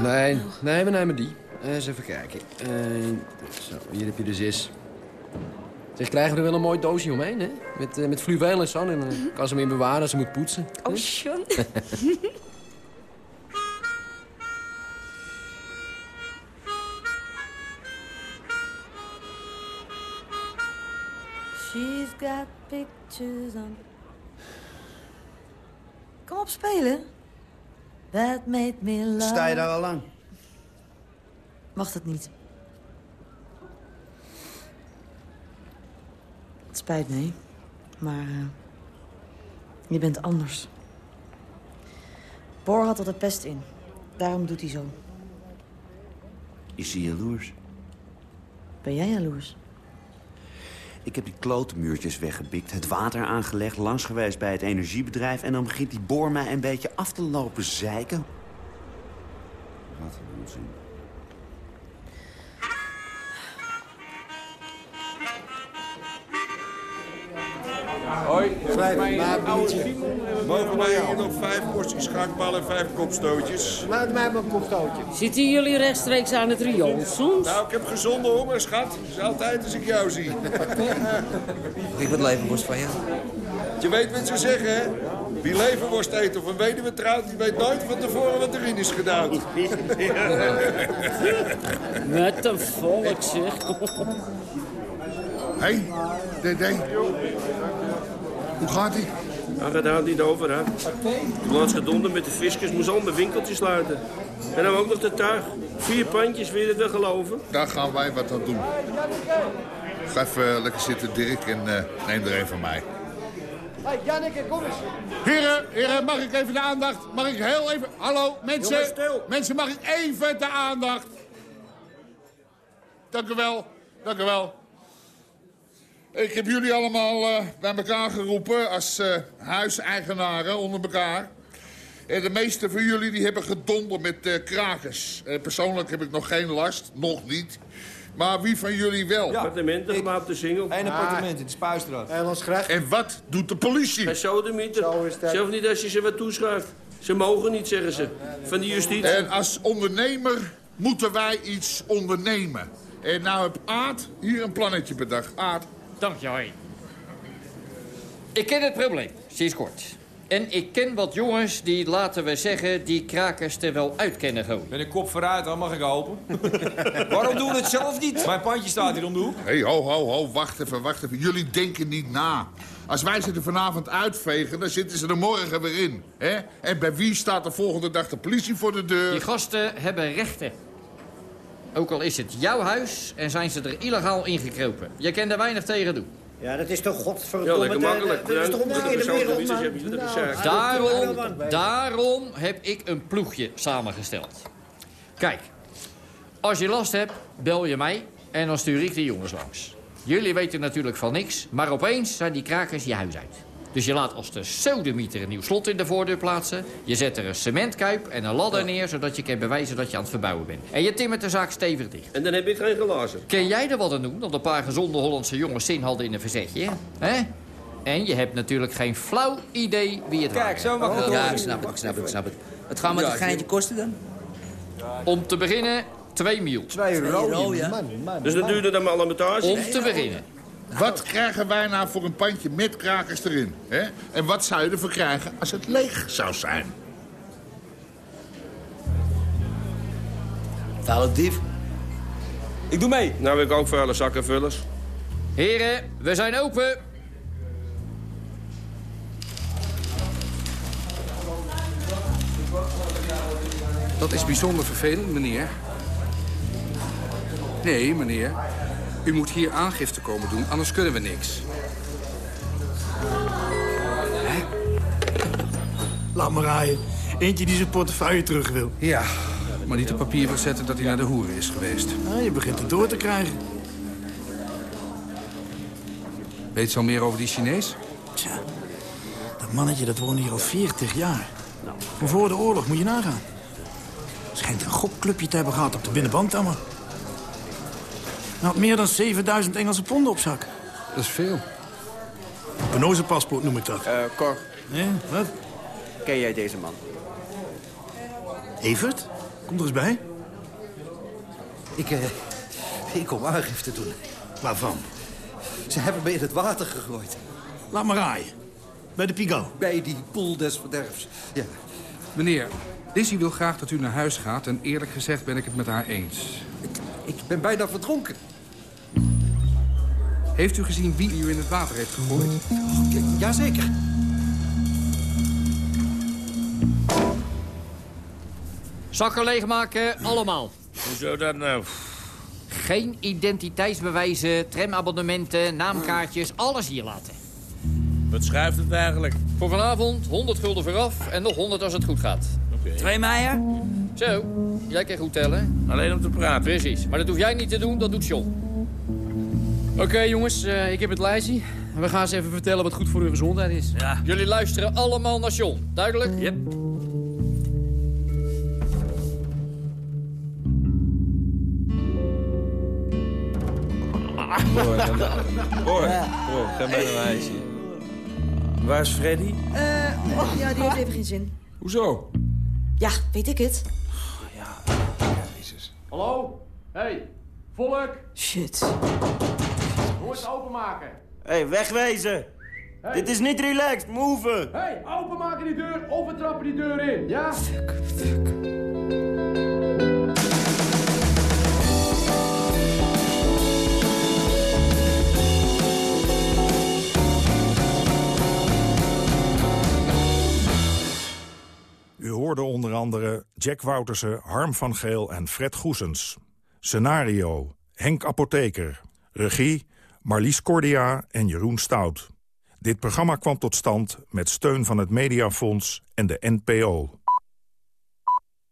O: Nee, nee, we nemen die. Eens even kijken. Uh, zo, hier heb je de zes. Zeg, krijgen we er wel een mooi doosje omheen, hè? Met, uh, met fluweel en zo. En dan kan ze hem in bewaren als ze moet poetsen.
P: Oh, John.
L: She's got pictures on... Kom op, spelen. That made me love...
N: Sta je daar al lang?
L: Mag het niet. Het spijt me, maar... Uh, je bent anders. Boor had er de pest in. Daarom doet hij zo.
N: Is hij jaloers?
L: Ben jij jaloers?
N: Ik heb die klotenmuurtjes weggebikt, het water aangelegd... langs geweest bij het energiebedrijf... en dan begint die boor mij een beetje af te lopen zeiken. Wat een onzin.
Q: Hoi,
R: Vijf.
Q: Simon. Mogen wij hier nog vijf porties schaakballen en vijf kopstootjes?
R: Laat mij maar een kopstootje.
S: Zitten jullie rechtstreeks aan het riool soms?
Q: Nou, ik heb gezonde honger, schat. Dat is altijd als ik jou zie.
R: Ik wat levenworst van je.
Q: Je weet wat ze zeggen, hè? Wie leverworst eet of een weduwe trouwt, die weet nooit van tevoren wat erin is gedaan.
S: Met een volk, zeg.
H: Hé, hey, DD. Hoe gaat ie?
T: Hij gaat daar niet over, hè? Laatst gedonder met de fiscus moest al mijn winkeltje sluiten. En dan ook nog de tuig. Vier pandjes, wil je het wel geloven?
H: Daar gaan wij wat aan doen. Ga even lekker zitten, Dirk, en eh, neem er een van mij.
R: Hey, Janneke, kom eens.
H: Heren, heren, mag ik even de aandacht? Mag ik heel even... Hallo, mensen. Mensen, mag ik even de aandacht? Dank u wel, dank u wel. Ik heb jullie allemaal eh, bij elkaar geroepen als eh, huiseigenaren onder elkaar. En de meeste van jullie die hebben gedonder met eh, krakers. Eh, persoonlijk heb ik nog geen last, nog niet. Maar wie van jullie wel?
T: Appartementen, maar op de single.
I: Eén appartement in de Spuistraat.
H: En wat doet de politie?
T: En zo. Zelf niet als je ze wat toeschrijft. Ze mogen niet, zeggen ze. Van de justitie.
H: En als ondernemer moeten wij iets ondernemen. En nou heb Aad hier een plannetje bedacht. Aad.
J: Dank je, hoi. Ik ken het probleem, sinds kort. En ik ken wat jongens die, laten we zeggen, die krakers er wel uit kennen gewoon.
I: Met een kop vooruit, dan mag ik hopen. Waarom doen we het zelf niet? Mijn pandje staat hier om de hoek.
H: Hé, hey, ho, ho, ho, wacht even, wacht even. Jullie denken niet na. Als wij ze er vanavond uitvegen, dan zitten ze er morgen weer in. Hè? En bij wie staat de volgende dag de politie voor de deur?
J: Die gasten hebben rechten. Ook al is het jouw huis en zijn ze er illegaal ingekropen. Je kan er weinig tegen doen.
G: Ja, dat is toch
T: Ja,
G: godverdomme...
T: lekker makkelijk.
G: Dat is toch
T: Zo de
G: wereld, man. Nou,
T: gezegd.
J: Daarom, daarom heb ik een ploegje samengesteld. Kijk, als je last hebt, bel je mij en dan stuur ik de jongens langs. Jullie weten natuurlijk van niks, maar opeens zijn die krakers je huis uit. Dus je laat als de sodemieter een nieuw slot in de voordeur plaatsen. Je zet er een cementkuip en een ladder neer... zodat je kan bewijzen dat je aan het verbouwen bent. En je timmert de zaak stevig dicht.
T: En dan heb ik geen glazen.
J: Ken jij er wat aan doen dat een paar gezonde Hollandse jongens zin hadden in een verzetje? hè? En je hebt natuurlijk geen flauw idee wie het
I: Kijk, zo mag het
R: Ja, ik snap het, ik snap het, ik snap het. Het gaat met een geintje kosten dan?
J: Om te beginnen, 2 mil.
I: Twee
R: euro, ja.
T: Dus dat duurde dan maar alimentatie.
J: Om te beginnen.
H: Wat krijgen wij nou voor een pandje met krakers erin? Hè? En wat zou je ervoor krijgen als het leeg zou zijn?
R: Vuile dief.
I: Ik doe mee.
T: Nou, ik ook vuile zakkenvullers.
J: Heren, we zijn open.
U: Dat is bijzonder vervelend, meneer. Nee, meneer. U moet hier aangifte komen doen, anders kunnen we niks.
V: Laat maar rijden. Eentje die zijn portefeuille terug wil.
U: Ja, maar niet op papier wil zetten dat hij naar de hoeren is geweest.
V: Ah, je begint het door te krijgen.
U: Weet ze al meer over die Chinees?
V: Tja, dat mannetje dat woont hier al 40 jaar. Van voor de oorlog moet je nagaan. Schijnt een gokclubje te hebben gehad op de binnenband allemaal. Hij had meer dan 7000 Engelse ponden op zak.
U: Dat is veel.
V: Penoze-paspoort noem ik dat.
M: Eh, Cor,
V: Ja, wat?
M: ken jij deze man?
V: Evert? Kom er eens bij.
W: Ik, eh, ik kom aangifte doen.
V: Waarvan?
W: Ze hebben me in het water gegooid.
V: Laat maar rijden. Bij de Pigo.
W: Bij die poel des verderfs. Ja.
U: Meneer, Lizzie wil graag dat u naar huis gaat... en eerlijk gezegd ben ik het met haar eens.
W: Ik ben bijna verdronken.
U: Heeft u gezien wie u in het water heeft gegooid?
W: Jazeker.
J: Zakken leegmaken, allemaal.
T: Hoezo dat nou?
J: Geen identiteitsbewijzen, tramabonnementen, naamkaartjes, alles hier laten.
T: Wat schrijft het eigenlijk?
J: Voor vanavond 100 gulden vooraf en nog 100 als het goed gaat.
R: Twee meijer?
J: Zo, jij kan goed tellen.
T: Alleen om te praten.
J: Precies, maar dat hoef jij niet te doen, dat doet John.
O: Oké, jongens, eh, ik heb het lijstje. We gaan eens even vertellen wat goed voor uw gezondheid is.
R: Ja.
J: Jullie luisteren allemaal naar John, duidelijk?
R: Yep.
T: Hoor, hoor, hoor, ga naar huis hier. Waar is Freddy?
L: Eh, oh, ja, die heeft even geen zin.
T: Hoezo?
L: Ja, weet ik het.
O: Hallo? Hey, volk!
L: Shit.
O: Hoe het openmaken?
M: Hé, hey, wegwezen! Dit is niet relaxed, move!
O: Hey, openmaken die deur of we trappen die deur in, ja?
X: Andere Jack Woutersen, Harm van Geel en Fred Goesens. Scenario, Henk Apotheker. Regie, Marlies Cordia en Jeroen Stout. Dit programma kwam tot stand met steun van het Mediafonds en de NPO.